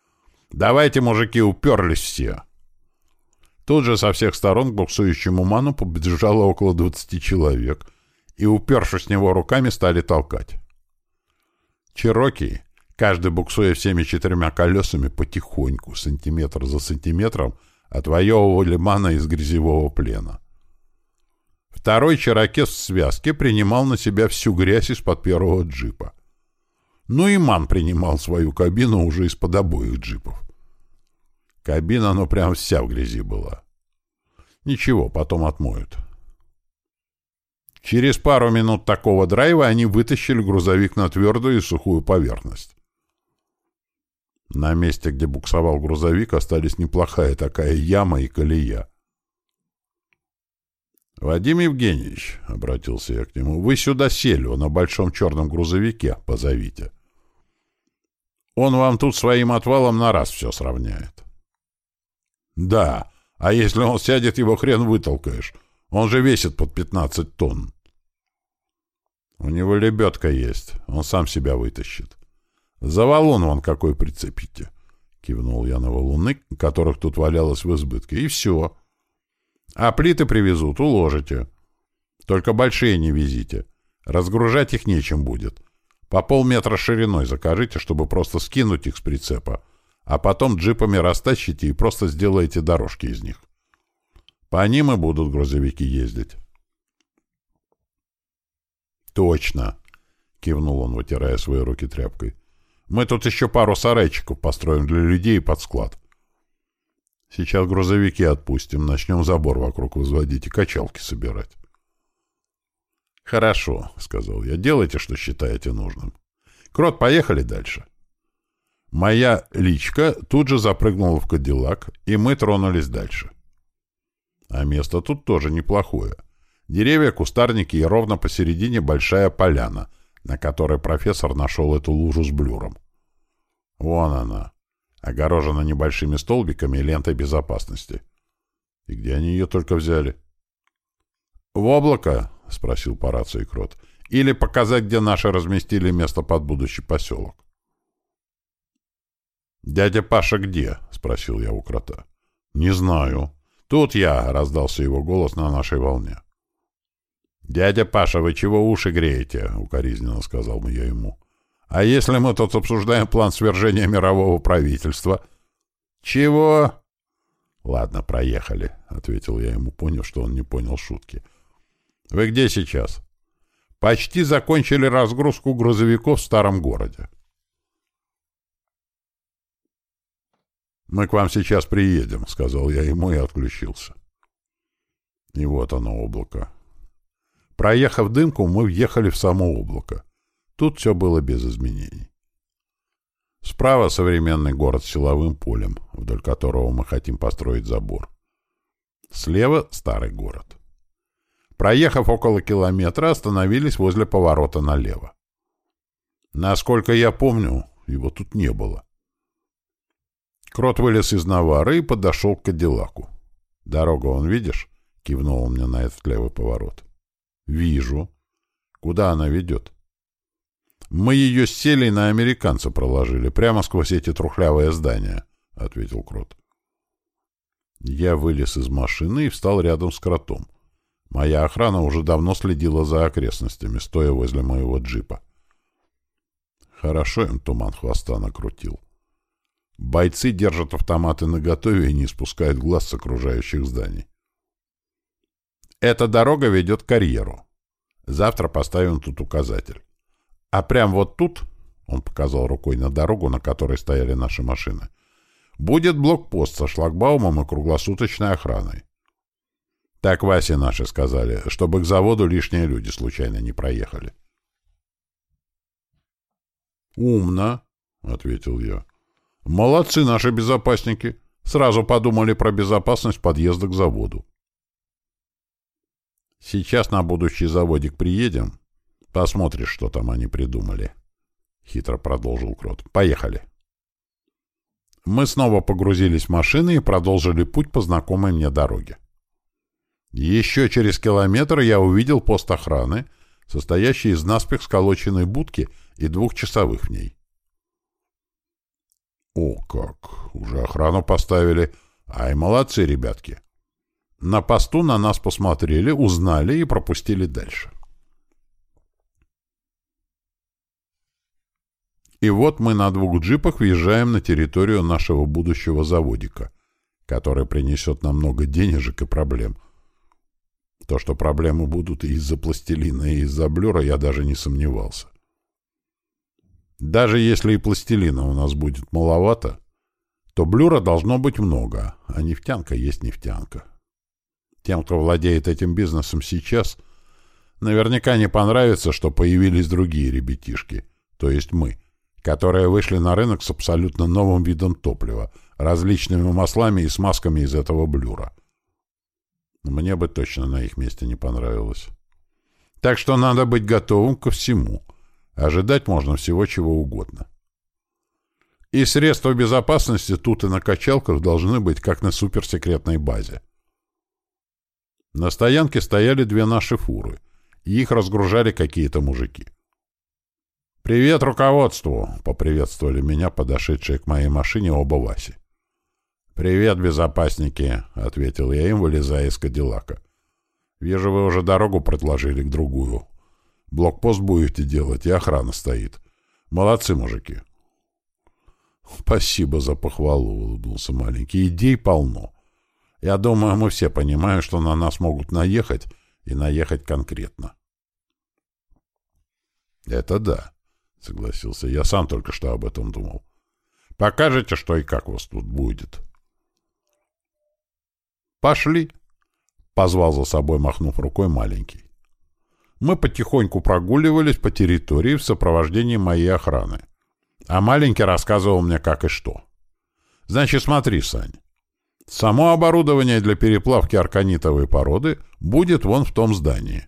«Давайте, мужики, уперлись все!» Тут же со всех сторон к буксующему ману побежало около двадцати человек, и, упершись в него руками, стали толкать. Чероки, каждый буксуя всеми четырьмя колесами потихоньку, сантиметр за сантиметром, отвоевывали мана из грязевого плена. Второй черокес в связке принимал на себя всю грязь из-под первого джипа. Ну и ман принимал свою кабину уже из-под обоих джипов. Кабина, ну, прям вся в грязи была. Ничего, потом отмоют. Через пару минут такого драйва они вытащили грузовик на твердую и сухую поверхность. На месте, где буксовал грузовик, остались неплохая такая яма и колея. «Вадим Евгеньевич», — обратился я к нему, — «вы сюда сели, на большом черном грузовике, позовите. Он вам тут своим отвалом на раз все сравняет». Да, а если он сядет, его хрен вытолкаешь. Он же весит под 15 тонн. У него лебедка есть, он сам себя вытащит. За валун вон какой прицепите. Кивнул я на валуны, которых тут валялось в избытке, и все. А плиты привезут, уложите. Только большие не везите. Разгружать их нечем будет. По полметра шириной закажите, чтобы просто скинуть их с прицепа а потом джипами растащите и просто сделаете дорожки из них. По ним и будут грузовики ездить. «Точно!» — кивнул он, вытирая свои руки тряпкой. «Мы тут еще пару сарайчиков построим для людей под склад. Сейчас грузовики отпустим, начнем забор вокруг возводить и качалки собирать». «Хорошо», — сказал я, — «делайте, что считаете нужным. Крот, поехали дальше». Моя личка тут же запрыгнула в кадиллак, и мы тронулись дальше. А место тут тоже неплохое. Деревья, кустарники и ровно посередине большая поляна, на которой профессор нашел эту лужу с блюром. Вон она, огорожена небольшими столбиками и лентой безопасности. И где они ее только взяли? — В облако? — спросил по рации Крот. — Или показать, где наши разместили место под будущий поселок? — Дядя Паша где? — спросил я у Крота. — Не знаю. — Тут я! — раздался его голос на нашей волне. — Дядя Паша, вы чего уши греете? — укоризненно сказал я ему. — А если мы тут обсуждаем план свержения мирового правительства? — Чего? — Ладно, проехали, — ответил я ему, поняв, что он не понял шутки. — Вы где сейчас? — Почти закончили разгрузку грузовиков в старом городе. — Мы к вам сейчас приедем, — сказал я ему и отключился. И вот оно, облако. Проехав дымку, мы въехали в само облако. Тут все было без изменений. Справа современный город с силовым полем, вдоль которого мы хотим построить забор. Слева старый город. Проехав около километра, остановились возле поворота налево. Насколько я помню, его тут не было. Крот вылез из навары и подошел к Кадиллаку. «Дорогу он видишь?» — кивнул он мне на этот левый поворот. «Вижу. Куда она ведет?» «Мы ее с селей на американца проложили, прямо сквозь эти трухлявые здания», — ответил Крот. Я вылез из машины и встал рядом с Кротом. Моя охрана уже давно следила за окрестностями, стоя возле моего джипа. Хорошо им туман хвоста накрутил. Бойцы держат автоматы наготове и не спускают глаз с окружающих зданий. Эта дорога ведет к карьеру. Завтра поставим тут указатель. А прям вот тут, он показал рукой на дорогу, на которой стояли наши машины, будет блокпост со шлагбаумом и круглосуточной охраной. Так Васе наши сказали, чтобы к заводу лишние люди случайно не проехали. «Умно», — ответил я. «Молодцы наши безопасники. Сразу подумали про безопасность подъезда к заводу». «Сейчас на будущий заводик приедем, Посмотришь, что там они придумали. Хитро продолжил Крот. Поехали. Мы снова погрузились в машины и продолжили путь по знакомой мне дороге. Еще через километр я увидел пост охраны, состоящий из наспех сколоченной будки и двух часовых в ней. О, как! Уже охрану поставили. Ай, молодцы, ребятки. На посту на нас посмотрели, узнали и пропустили дальше. — И вот мы на двух джипах въезжаем на территорию нашего будущего заводика, который принесет нам много денежек и проблем. То, что проблемы будут и из-за пластилина, и из-за блюра, я даже не сомневался. Даже если и пластилина у нас будет маловато, то блюра должно быть много, а нефтянка есть нефтянка. Тем, кто владеет этим бизнесом сейчас, наверняка не понравится, что появились другие ребятишки, то есть мы — которые вышли на рынок с абсолютно новым видом топлива, различными маслами и смазками из этого блюра. Мне бы точно на их месте не понравилось. Так что надо быть готовым ко всему. Ожидать можно всего чего угодно. И средства безопасности тут и на качалках должны быть как на суперсекретной базе. На стоянке стояли две наши фуры, и их разгружали какие-то мужики. «Привет руководству!» — поприветствовали меня подошедшие к моей машине оба Васи. «Привет, безопасники!» — ответил я им, вылезая из Кадиллака. «Вижу, вы уже дорогу предложили к другую. Блокпост будете делать, и охрана стоит. Молодцы, мужики!» «Спасибо за похвалу», — улыбнулся маленький. «Идей полно. Я думаю, мы все понимаем, что на нас могут наехать, и наехать конкретно». «Это да. — согласился. Я сам только что об этом думал. Покажете, что и как у вас тут будет. Пошли, — позвал за собой, махнув рукой маленький. Мы потихоньку прогуливались по территории в сопровождении моей охраны. А маленький рассказывал мне, как и что. Значит, смотри, Сань. Само оборудование для переплавки арканитовой породы будет вон в том здании.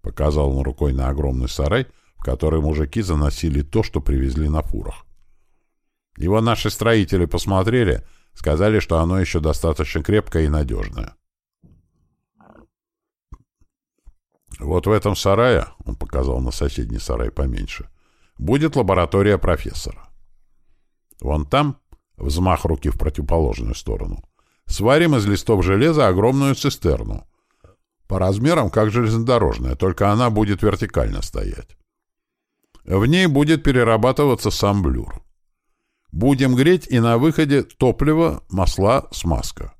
Показал он рукой на огромный сарай — в который мужики заносили то, что привезли на фурах. Его наши строители посмотрели, Сказали, что оно еще достаточно крепкое и надежное. Вот в этом сарае, он показал на соседний сарай поменьше, будет лаборатория профессора. Вон там, взмах руки в противоположную сторону, сварим из листов железа огромную цистерну. По размерам, как железнодорожная, только она будет вертикально стоять. В ней будет перерабатываться сам блюр. Будем греть и на выходе топливо, масла, смазка.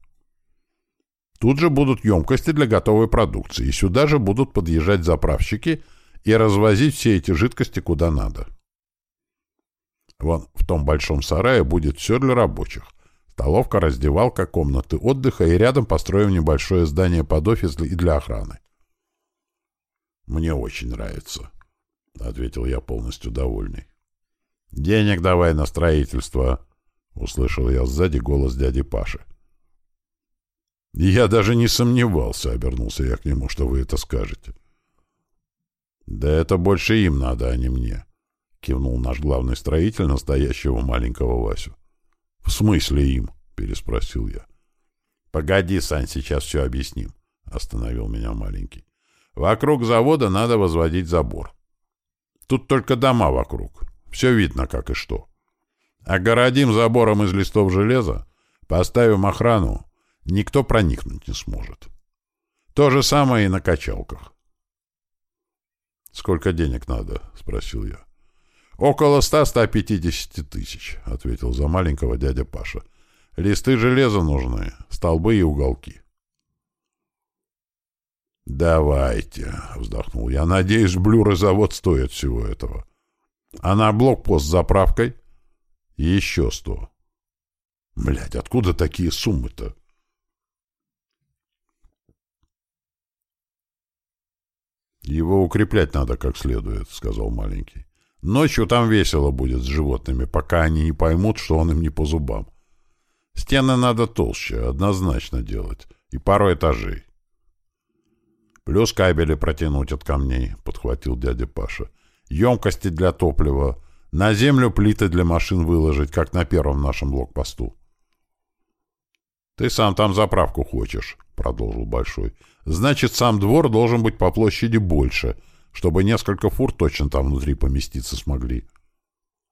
Тут же будут емкости для готовой продукции, и сюда же будут подъезжать заправщики и развозить все эти жидкости куда надо. Вон в том большом сарае будет все для рабочих. Столовка, раздевалка, комнаты отдыха, и рядом построим небольшое здание под офис и для охраны. «Мне очень нравится», — ответил я полностью довольный. «Денег давай на строительство», — услышал я сзади голос дяди Паши. «Я даже не сомневался», — обернулся я к нему, — «что вы это скажете». «Да это больше им надо, а не мне», — кивнул наш главный строитель настоящего маленького Васю. «В смысле им?» — переспросил я. «Погоди, Сань, сейчас все объясним», — остановил меня маленький. «Вокруг завода надо возводить забор. Тут только дома вокруг. Все видно, как и что. Огородим забором из листов железа, поставим охрану, никто проникнуть не сможет. То же самое и на качалках. «Сколько денег надо?» — спросил я. «Около ста-ста пятидесяти тысяч», — ответил за маленького дядя Паша. «Листы железа нужны, столбы и уголки». «Давайте», — вздохнул я. «Надеюсь, блюрозавод стоит всего этого. А на блокпост с заправкой еще сто. Блядь, откуда такие суммы-то?» «Его укреплять надо как следует», — сказал маленький. «Ночью там весело будет с животными, пока они не поймут, что он им не по зубам. Стены надо толще, однозначно делать, и пару этажей». Плюс кабели протянуть от камней, — подхватил дядя Паша. Емкости для топлива. На землю плиты для машин выложить, как на первом нашем блокпосту. — Ты сам там заправку хочешь, — продолжил Большой. — Значит, сам двор должен быть по площади больше, чтобы несколько фур точно там внутри поместиться смогли.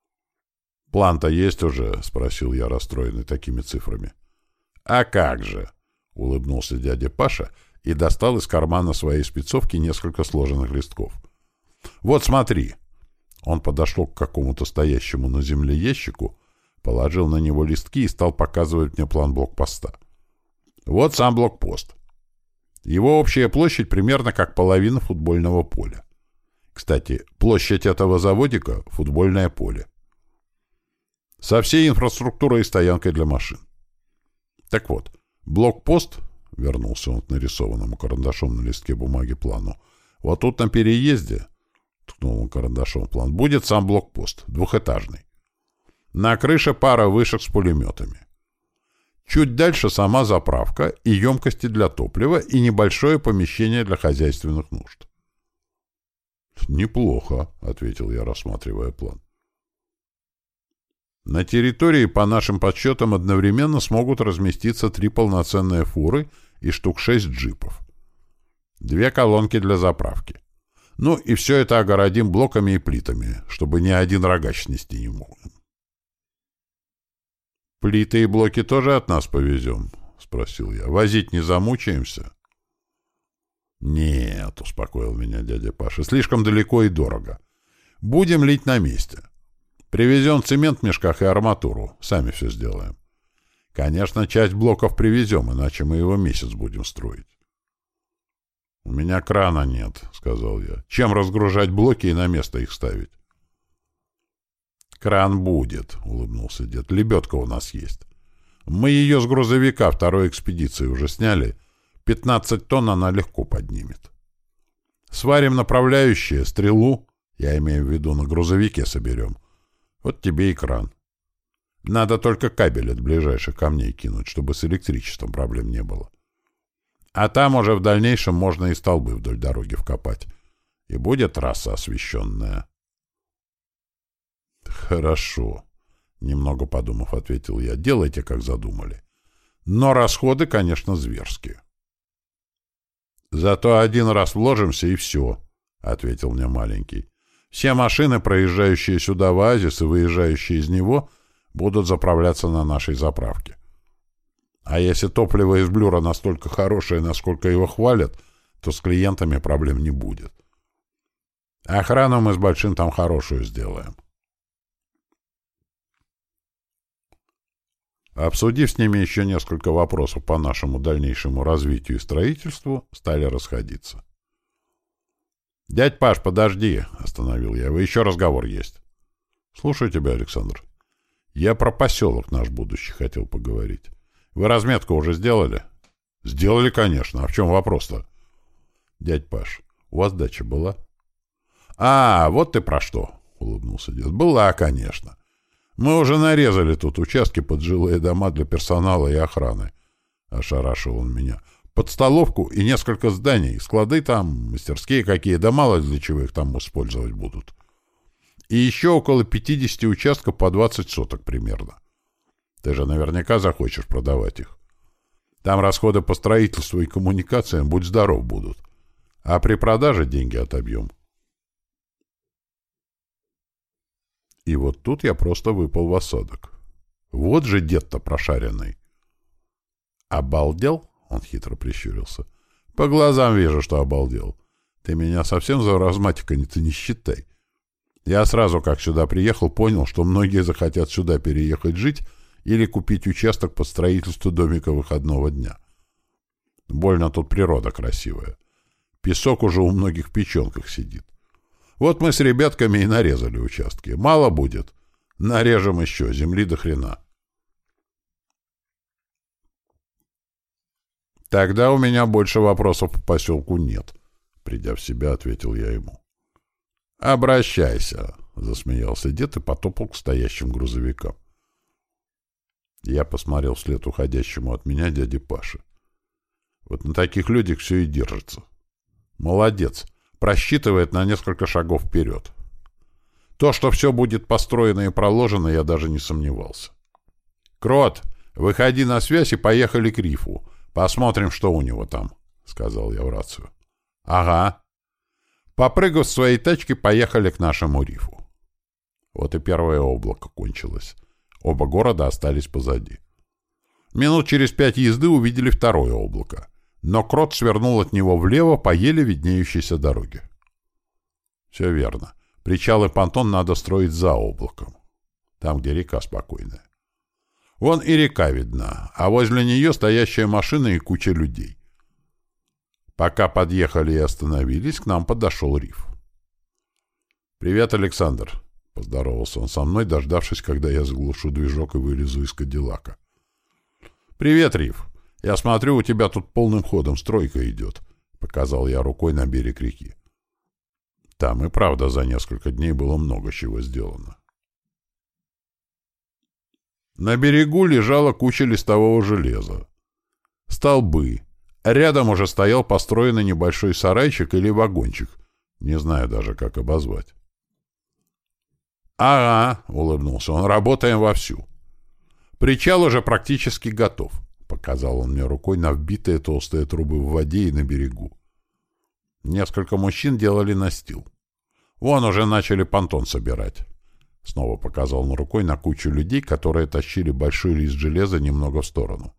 — План-то есть уже? — спросил я, расстроенный такими цифрами. — А как же? — улыбнулся дядя Паша — и достал из кармана своей спецовки несколько сложенных листков. «Вот смотри!» Он подошел к какому-то стоящему на земле ящику, положил на него листки и стал показывать мне план блокпоста. «Вот сам блокпост. Его общая площадь примерно как половина футбольного поля. Кстати, площадь этого заводика — футбольное поле. Со всей инфраструктурой и стоянкой для машин. Так вот, блокпост — вернулся он к нарисованному карандашом на листке бумаги плану. — Вот тут на переезде, — ткнул он карандашом план, — будет сам блокпост, двухэтажный. На крыше пара вышек с пулеметами. Чуть дальше сама заправка и емкости для топлива и небольшое помещение для хозяйственных нужд. — Неплохо, — ответил я, рассматривая план. На территории, по нашим подсчетам, одновременно смогут разместиться три полноценные фуры и штук шесть джипов. Две колонки для заправки. Ну и все это огородим блоками и плитами, чтобы ни один рогач снести не мог. «Плиты и блоки тоже от нас повезем?» — спросил я. «Возить не замучаемся?» «Нет», — успокоил меня дядя Паша, — «слишком далеко и дорого. Будем лить на месте. Привезем цемент в мешках и арматуру. Сами все сделаем. Конечно, часть блоков привезем, иначе мы его месяц будем строить. — У меня крана нет, — сказал я. — Чем разгружать блоки и на место их ставить? — Кран будет, — улыбнулся дед. — Лебедка у нас есть. Мы ее с грузовика второй экспедиции уже сняли. Пятнадцать тонн она легко поднимет. Сварим направляющие, стрелу, я имею в виду на грузовике соберем, вот тебе и кран. Надо только кабель от ближайших камней кинуть, чтобы с электричеством проблем не было. А там уже в дальнейшем можно и столбы вдоль дороги вкопать. И будет трасса освещенная. Хорошо. Немного подумав, ответил я. Делайте, как задумали. Но расходы, конечно, зверские. Зато один раз вложимся и все, ответил мне маленький. Все машины, проезжающие сюда в оазис и выезжающие из него, будут заправляться на нашей заправке. А если топливо из блюра настолько хорошее, насколько его хвалят, то с клиентами проблем не будет. Охрану мы с Большим там хорошую сделаем. Обсудив с ними еще несколько вопросов по нашему дальнейшему развитию и строительству, стали расходиться. «Дядь Паш, подожди!» — остановил я его. «Еще разговор есть». «Слушаю тебя, Александр. Я про поселок наш будущий хотел поговорить. Вы разметку уже сделали?» «Сделали, конечно. А в чем вопрос-то?» «Дядь Паш, у вас дача была?» «А, вот ты про что!» — улыбнулся дед. «Была, конечно. Мы уже нарезали тут участки под жилые дома для персонала и охраны. Ошарашил он меня. Под столовку и несколько зданий. Склады там, мастерские какие, да мало для чего их там использовать будут. И еще около 50 участков по 20 соток примерно. Ты же наверняка захочешь продавать их. Там расходы по строительству и коммуникациям, будь здоров, будут. А при продаже деньги отобьем. И вот тут я просто выпал в осадок. Вот же дед-то прошаренный. «Обалдел?» — он хитро прищурился. «По глазам вижу, что обалдел. Ты меня совсем за разматика не ты не считай. Я сразу, как сюда приехал, понял, что многие захотят сюда переехать жить или купить участок под строительство домика выходного дня. Больно тут природа красивая. Песок уже у многих в печенках сидит. Вот мы с ребятками и нарезали участки. Мало будет. Нарежем еще, земли до хрена. Тогда у меня больше вопросов по поселку нет. Придя в себя, ответил я ему. «Обращайся», — засмеялся дед и потопал к стоящим грузовикам. Я посмотрел вслед уходящему от меня дяде Паше. Вот на таких людях все и держится. Молодец просчитывает на несколько шагов вперед. То, что все будет построено и проложено, я даже не сомневался. «Крот, выходи на связь и поехали к рифу. Посмотрим, что у него там», — сказал я в рацию. «Ага». Попрыгав в своей тачке, поехали к нашему рифу. Вот и первое облако кончилось. Оба города остались позади. Минут через пять езды увидели второе облако но Крот свернул от него влево по еле виднеющейся дороге. Все верно. Причал и понтон надо строить за облаком. Там, где река спокойная. Вон и река видна, а возле нее стоящая машина и куча людей. Пока подъехали и остановились, к нам подошел Риф. «Привет, Александр!» — поздоровался он со мной, дождавшись, когда я заглушу движок и вылезу из Кадиллака. «Привет, Риф!» «Я смотрю, у тебя тут полным ходом стройка идет», — показал я рукой на берег реки. Там и правда за несколько дней было много чего сделано. На берегу лежала куча листового железа. Столбы. Рядом уже стоял построенный небольшой сарайчик или вагончик. Не знаю даже, как обозвать. «Ага», — улыбнулся он, — «работаем вовсю. Причал уже практически готов. Показал он мне рукой на вбитые толстые трубы в воде и на берегу. Несколько мужчин делали настил. Вон уже начали понтон собирать. Снова показал он рукой на кучу людей, которые тащили большой лист железа немного в сторону.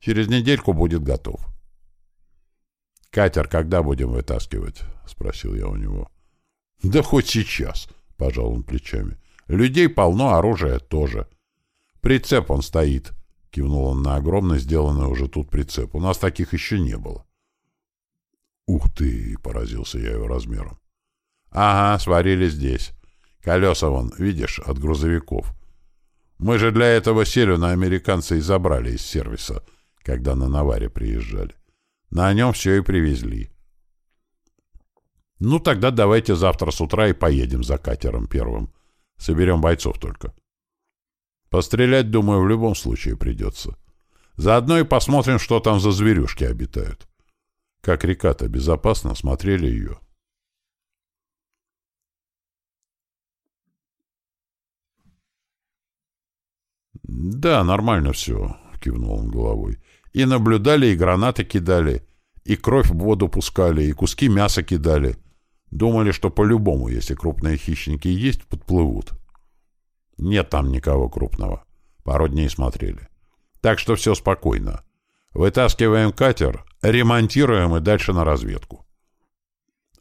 Через недельку будет готов. «Катер когда будем вытаскивать?» — спросил я у него. «Да хоть сейчас», — пожал он плечами. «Людей полно, оружия тоже. Прицеп он стоит. Кивнул он на огромный, сделанный уже тут прицеп. У нас таких еще не было. «Ух ты!» — поразился я его размером. «Ага, сварили здесь. Колеса вон, видишь, от грузовиков. Мы же для этого селю на американца и забрали из сервиса, когда на наваре приезжали. На нем все и привезли. Ну, тогда давайте завтра с утра и поедем за катером первым. Соберем бойцов только. Пострелять, думаю, в любом случае придется. Заодно и посмотрим, что там за зверюшки обитают. Как река-то безопасно, смотрели ее. «Да, нормально все», — кивнул он головой. «И наблюдали, и гранаты кидали, и кровь в воду пускали, и куски мяса кидали. Думали, что по-любому, если крупные хищники есть, подплывут. Нет там никого крупного. Пару дней смотрели. Так что все спокойно. Вытаскиваем катер, ремонтируем и дальше на разведку.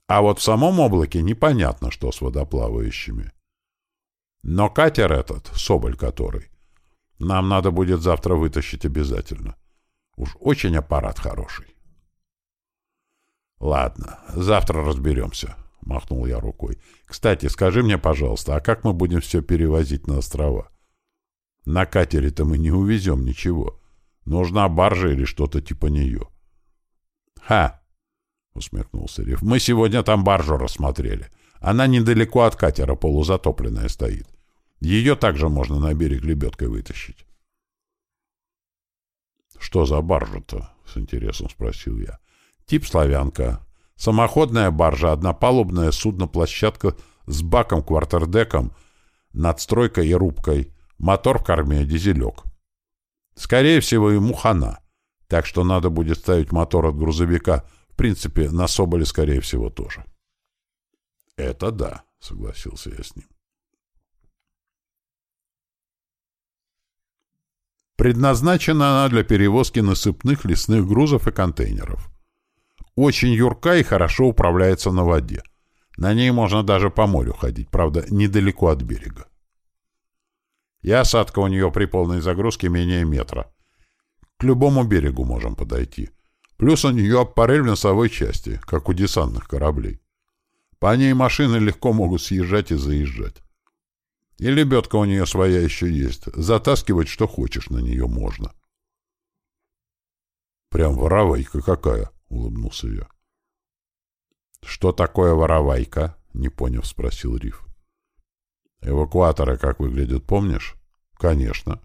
А вот в самом облаке непонятно, что с водоплавающими. Но катер этот, Соболь который, нам надо будет завтра вытащить обязательно. Уж очень аппарат хороший. Ладно, завтра разберемся, — махнул я рукой. Кстати, скажи мне, пожалуйста, а как мы будем все перевозить на острова? На катере-то мы не увезем ничего. Нужна баржа или что-то типа нее. Ха! — усмехнулся Риф. Мы сегодня там баржу рассмотрели. Она недалеко от катера полузатопленная стоит. Ее также можно на берег лебедкой вытащить. «Что за баржа-то?» — с интересом спросил я. «Тип «Славянка». Самоходная баржа, однопалубная судно-площадка с баком-квартердеком, надстройкой и рубкой, мотор в корме, дизелек. Скорее всего, ему хана, так что надо будет ставить мотор от грузовика, в принципе, на Соболе, скорее всего, тоже». «Это да», — согласился я с ним. Предназначена она для перевозки насыпных лесных грузов и контейнеров. Очень юрка и хорошо управляется на воде. На ней можно даже по морю ходить, правда, недалеко от берега. И осадка у нее при полной загрузке менее метра. К любому берегу можем подойти. Плюс у нее аппарель в носовой части, как у десантных кораблей. По ней машины легко могут съезжать и заезжать. И лебедка у нее своя еще есть. Затаскивать что хочешь на нее можно. Прям воровайка какая, улыбнулся я. Что такое воровайка? Не поняв, спросил Риф. Эвакуаторы как выглядят, помнишь? Конечно.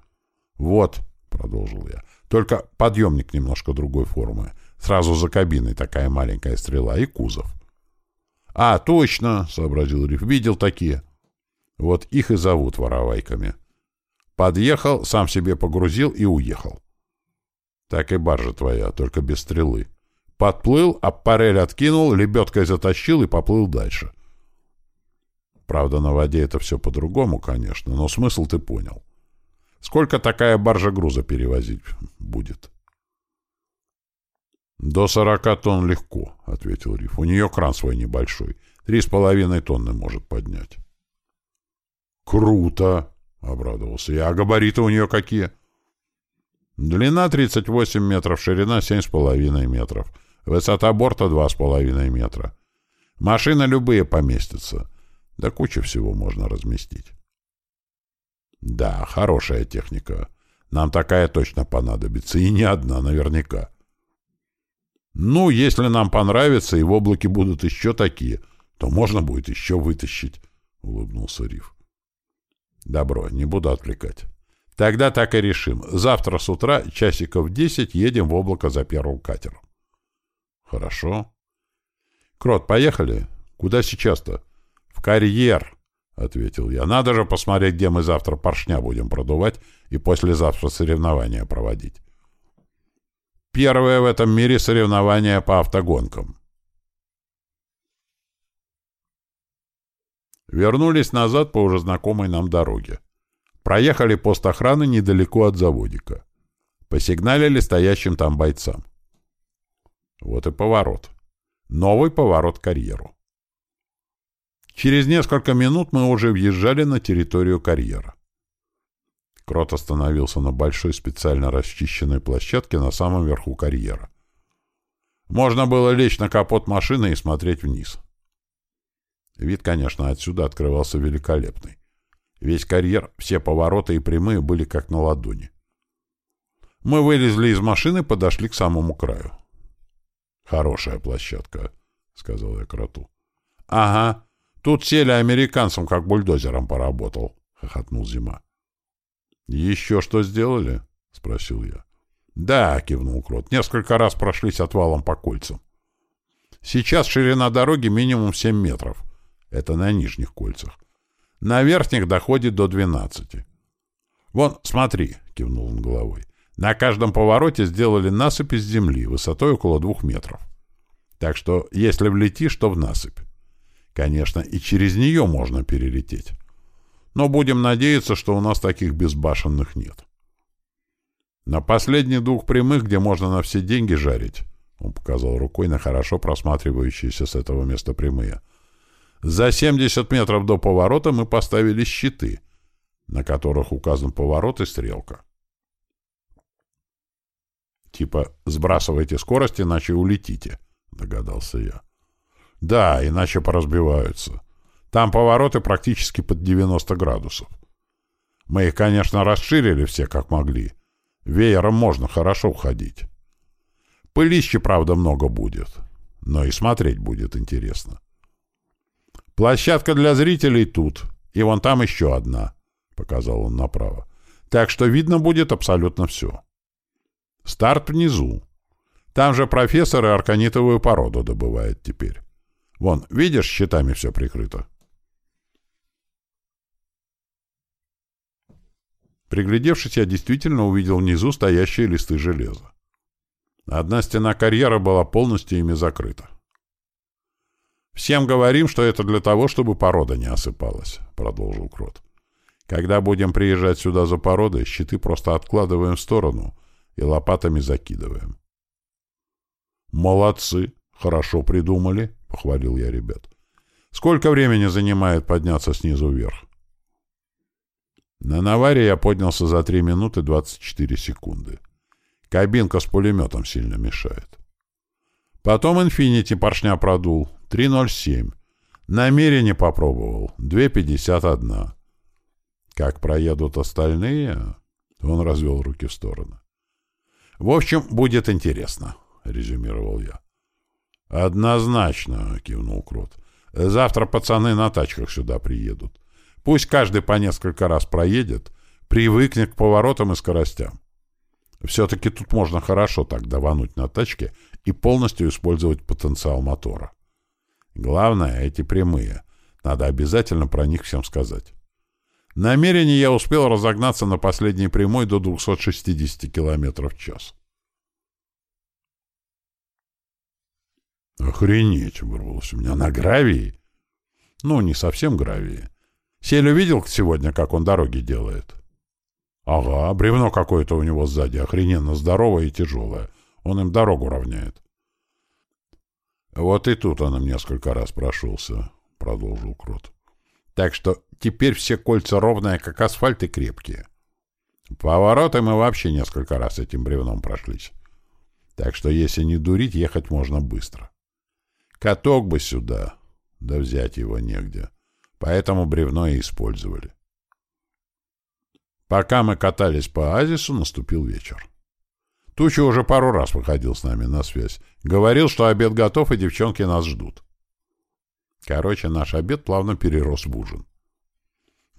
Вот, продолжил я. Только подъемник немножко другой формы. Сразу за кабиной такая маленькая стрела и кузов. А, точно, сообразил Риф. Видел такие. Вот их и зовут воровайками. Подъехал, сам себе погрузил и уехал. Так и баржа твоя, только без стрелы. Подплыл, аппарель откинул, лебедкой затащил и поплыл дальше. Правда, на воде это все по-другому, конечно, но смысл ты понял. Сколько такая баржа груза перевозить будет? «До сорока тонн легко», — ответил Риф. «У нее кран свой небольшой. Три с половиной тонны может поднять». «Круто!» — обрадовался я. «А габариты у нее какие?» «Длина 38 метров, ширина 7,5 метров. Высота борта 2,5 метра. Машины любые поместятся. Да куча всего можно разместить». «Да, хорошая техника. Нам такая точно понадобится. И не одна, наверняка». «Ну, если нам понравится, и в облаке будут еще такие, то можно будет еще вытащить», — улыбнулся Риф. Добро, не буду отвлекать. Тогда так и решим. Завтра с утра, часиков десять, едем в облако за первым катером. Хорошо. Крот, поехали? Куда сейчас-то? В карьер, ответил я. Надо же посмотреть, где мы завтра поршня будем продувать и послезавтра соревнования проводить. Первое в этом мире соревнование по автогонкам. Вернулись назад по уже знакомой нам дороге. Проехали пост охраны недалеко от заводика. Посигналили стоящим там бойцам. Вот и поворот. Новый поворот карьеру. Через несколько минут мы уже въезжали на территорию карьера. Крот остановился на большой специально расчищенной площадке на самом верху карьера. Можно было лечь на капот машины и смотреть вниз. — Вид, конечно, отсюда открывался великолепный. Весь карьер, все повороты и прямые были как на ладони. Мы вылезли из машины, подошли к самому краю. «Хорошая площадка», — сказал я кроту. «Ага, тут сели американцам, как бульдозером поработал», — хохотнул Зима. «Еще что сделали?» — спросил я. «Да», — кивнул Крот, — «несколько раз прошлись отвалом по кольцам. Сейчас ширина дороги минимум 7 метров. Это на нижних кольцах. На верхних доходит до 12. «Вон, смотри», — кивнул он головой. «На каждом повороте сделали насыпь из земли высотой около двух метров. Так что, если влетишь, то в насыпь. Конечно, и через нее можно перелететь. Но будем надеяться, что у нас таких безбашенных нет. На последних двух прямых, где можно на все деньги жарить, он показал рукой на хорошо просматривающиеся с этого места прямые. За 70 метров до поворота мы поставили щиты, на которых указан поворот и стрелка. Типа «сбрасывайте скорость, иначе улетите», — догадался я. «Да, иначе поразбиваются. Там повороты практически под 90 градусов. Мы их, конечно, расширили все как могли. Веером можно хорошо уходить. Пылищи, правда, много будет, но и смотреть будет интересно. Площадка для зрителей тут, и вон там еще одна, — показал он направо. Так что видно будет абсолютно все. Старт внизу. Там же профессор и арканитовую породу добывает теперь. Вон, видишь, щитами все прикрыто. Приглядевшись, я действительно увидел внизу стоящие листы железа. Одна стена карьера была полностью ими закрыта. «Всем говорим, что это для того, чтобы порода не осыпалась», — продолжил Крот. «Когда будем приезжать сюда за породой, щиты просто откладываем в сторону и лопатами закидываем». «Молодцы! Хорошо придумали», — похвалил я ребят. «Сколько времени занимает подняться снизу вверх?» На наваре я поднялся за 3 минуты 24 секунды. Кабинка с пулеметом сильно мешает. Потом «Инфинити» поршня продул. 3.07. Намерение попробовал. 2.51. Как проедут остальные? Он развел руки в стороны. В общем, будет интересно, резюмировал я. Однозначно, кивнул Крот. Завтра пацаны на тачках сюда приедут. Пусть каждый по несколько раз проедет, привыкнет к поворотам и скоростям. Все-таки тут можно хорошо так давануть на тачке и полностью использовать потенциал мотора. Главное — эти прямые. Надо обязательно про них всем сказать. Намерение я успел разогнаться на последней прямой до 260 км в час. «Охренеть!» — вырвалось у меня. «На гравии?» «Ну, не совсем гравии. Сель увидел сегодня, как он дороги делает?» Ага, бревно какое-то у него сзади, охрененно здоровое и тяжелое. Он им дорогу равняет. Вот и тут он им несколько раз прошелся, продолжил Крот. Так что теперь все кольца ровные, как асфальт, и крепкие. Повороты мы вообще несколько раз этим бревном прошлись. Так что, если не дурить, ехать можно быстро. Каток бы сюда, да взять его негде. Поэтому бревно и использовали. Пока мы катались по оазису, наступил вечер. Туча уже пару раз выходил с нами на связь. Говорил, что обед готов, и девчонки нас ждут. Короче, наш обед плавно перерос в ужин.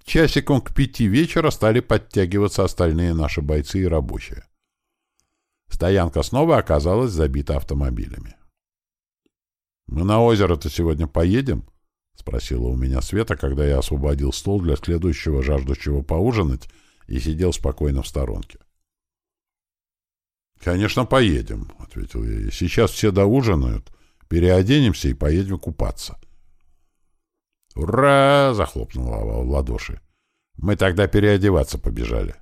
Часиком к пяти вечера стали подтягиваться остальные наши бойцы и рабочие. Стоянка снова оказалась забита автомобилями. «Мы на озеро-то сегодня поедем?» — спросила у меня Света, когда я освободил стол для следующего жаждущего поужинать и сидел спокойно в сторонке. «Конечно, поедем», — ответил я. «Сейчас все доужинают, переоденемся и поедем купаться». «Ура!» — захлопнула в ладоши. «Мы тогда переодеваться побежали».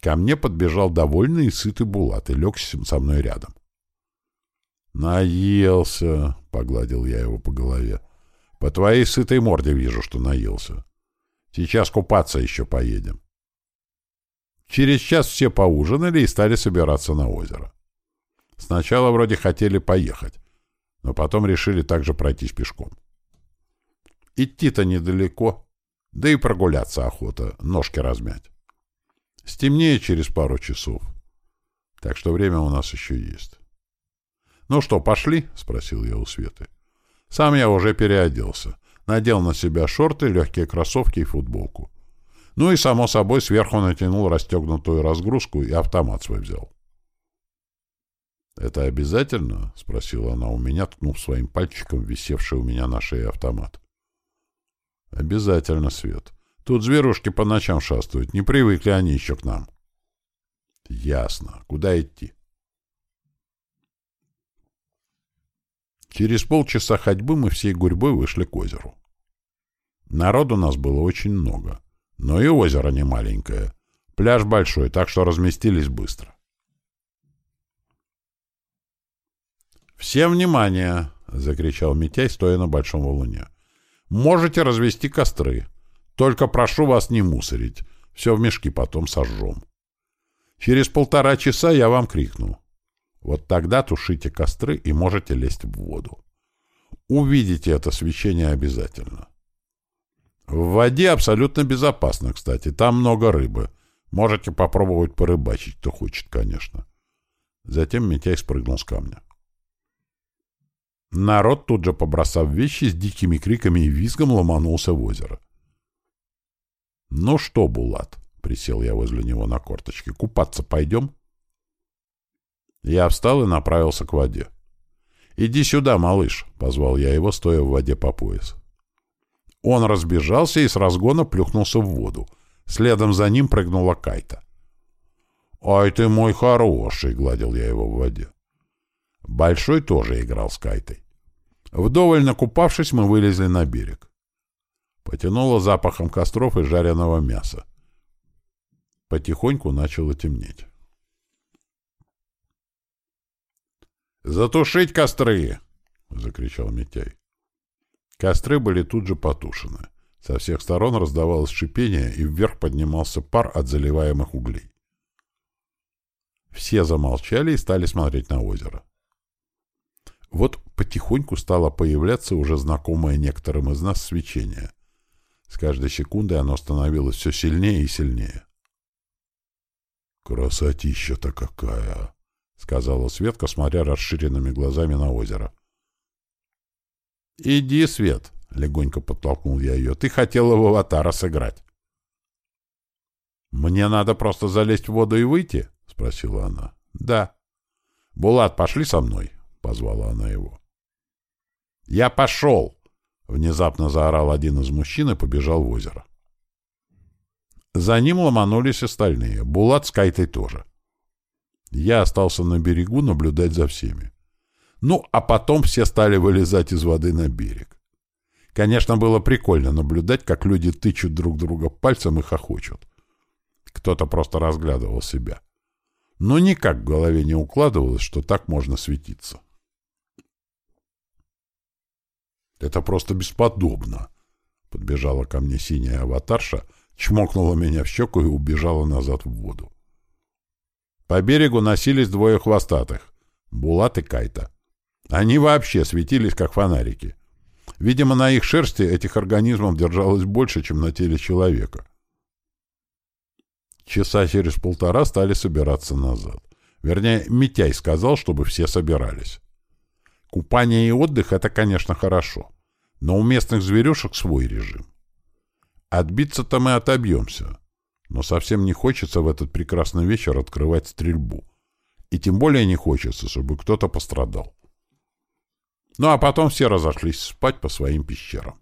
Ко мне подбежал довольный и сытый Булат и лег со мной рядом. «Наелся», — погладил я его по голове. «По твоей сытой морде вижу, что наелся. Сейчас купаться еще поедем. Через час все поужинали и стали собираться на озеро. Сначала вроде хотели поехать, но потом решили также пройтись пешком. Идти-то недалеко, да и прогуляться охота, ножки размять. Стемнеет через пару часов, так что время у нас еще есть. «Ну что, пошли?» — спросил я у Светы. Сам я уже переоделся надел на себя шорты, легкие кроссовки и футболку. Ну и, само собой, сверху натянул расстегнутую разгрузку и автомат свой взял. «Это обязательно?» — спросила она у меня, ткнув своим пальчиком висевший у меня на шее автомат. «Обязательно, Свет. Тут зверушки по ночам шастают. Не привыкли они еще к нам. Ясно. Куда идти? Через полчаса ходьбы мы всей гурьбой вышли к озеру. Народу у нас было очень много. Но и озеро не маленькое. Пляж большой, так что разместились быстро. «Всем внимание!» — закричал Митяй, стоя на большом валуне. «Можете развести костры. Только прошу вас не мусорить. Все в мешки потом сожжем. Через полтора часа я вам крикну. Вот тогда тушите костры и можете лезть в воду. Увидите это свечение обязательно. В воде абсолютно безопасно, кстати. Там много рыбы. Можете попробовать порыбачить, кто хочет, конечно. Затем Митяй спрыгнул с камня. Народ, тут же побросав вещи, с дикими криками и визгом ломанулся в озеро. «Ну что, Булат?» — присел я возле него на корточке. «Купаться пойдем?» Я встал и направился к воде. «Иди сюда, малыш!» — позвал я его, стоя в воде по пояс. Он разбежался и с разгона плюхнулся в воду. Следом за ним прыгнула Кайта. «Ай ты мой хороший!» — гладил я его в воде. Большой тоже играл с Кайтой. Вдоволь накупавшись, мы вылезли на берег. Потянуло запахом костров и жареного мяса. Потихоньку начало темнеть. «Затушить костры!» — закричал Митяй. Костры были тут же потушены. Со всех сторон раздавалось шипение, и вверх поднимался пар от заливаемых углей. Все замолчали и стали смотреть на озеро. Вот потихоньку стало появляться уже знакомое некоторым из нас свечение. С каждой секундой оно становилось все сильнее и сильнее. «Красотища-то какая!» — сказала Светка, смотря расширенными глазами на озеро. «Иди, Свет!» — легонько подтолкнул я ее. «Ты хотела в аватара сыграть». «Мне надо просто залезть в воду и выйти?» — спросила она. «Да». «Булат, пошли со мной!» — позвала она его. «Я пошел!» — внезапно заорал один из мужчин и побежал в озеро. За ним ломанулись остальные. Булат с Кайтой тоже. Я остался на берегу наблюдать за всеми. Ну, а потом все стали вылезать из воды на берег. Конечно, было прикольно наблюдать, как люди тычут друг друга пальцем и хохочут. Кто-то просто разглядывал себя. Но никак в голове не укладывалось, что так можно светиться. «Это просто бесподобно!» Подбежала ко мне синяя аватарша, чмокнула меня в щеку и убежала назад в воду. По берегу носились двое хвостатых — Булат и Кайта. Они вообще светились, как фонарики. Видимо, на их шерсти этих организмов держалось больше, чем на теле человека. Часа через полтора стали собираться назад. Вернее, Митяй сказал, чтобы все собирались. Купание и отдых — это, конечно, хорошо. Но у местных зверюшек свой режим. Отбиться-то мы отобьемся. Но совсем не хочется в этот прекрасный вечер открывать стрельбу. И тем более не хочется, чтобы кто-то пострадал. Ну а потом все разошлись спать по своим пещерам.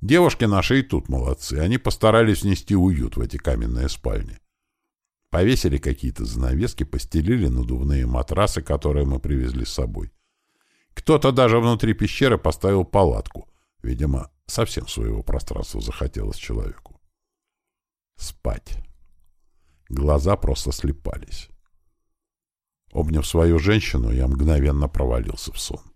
Девушки наши и тут молодцы. Они постарались внести уют в эти каменные спальни. Повесили какие-то занавески, постелили надувные матрасы, которые мы привезли с собой. Кто-то даже внутри пещеры поставил палатку. Видимо, совсем своего пространства захотелось человеку. Спать. Глаза просто слепались. Обняв свою женщину, я мгновенно провалился в сон.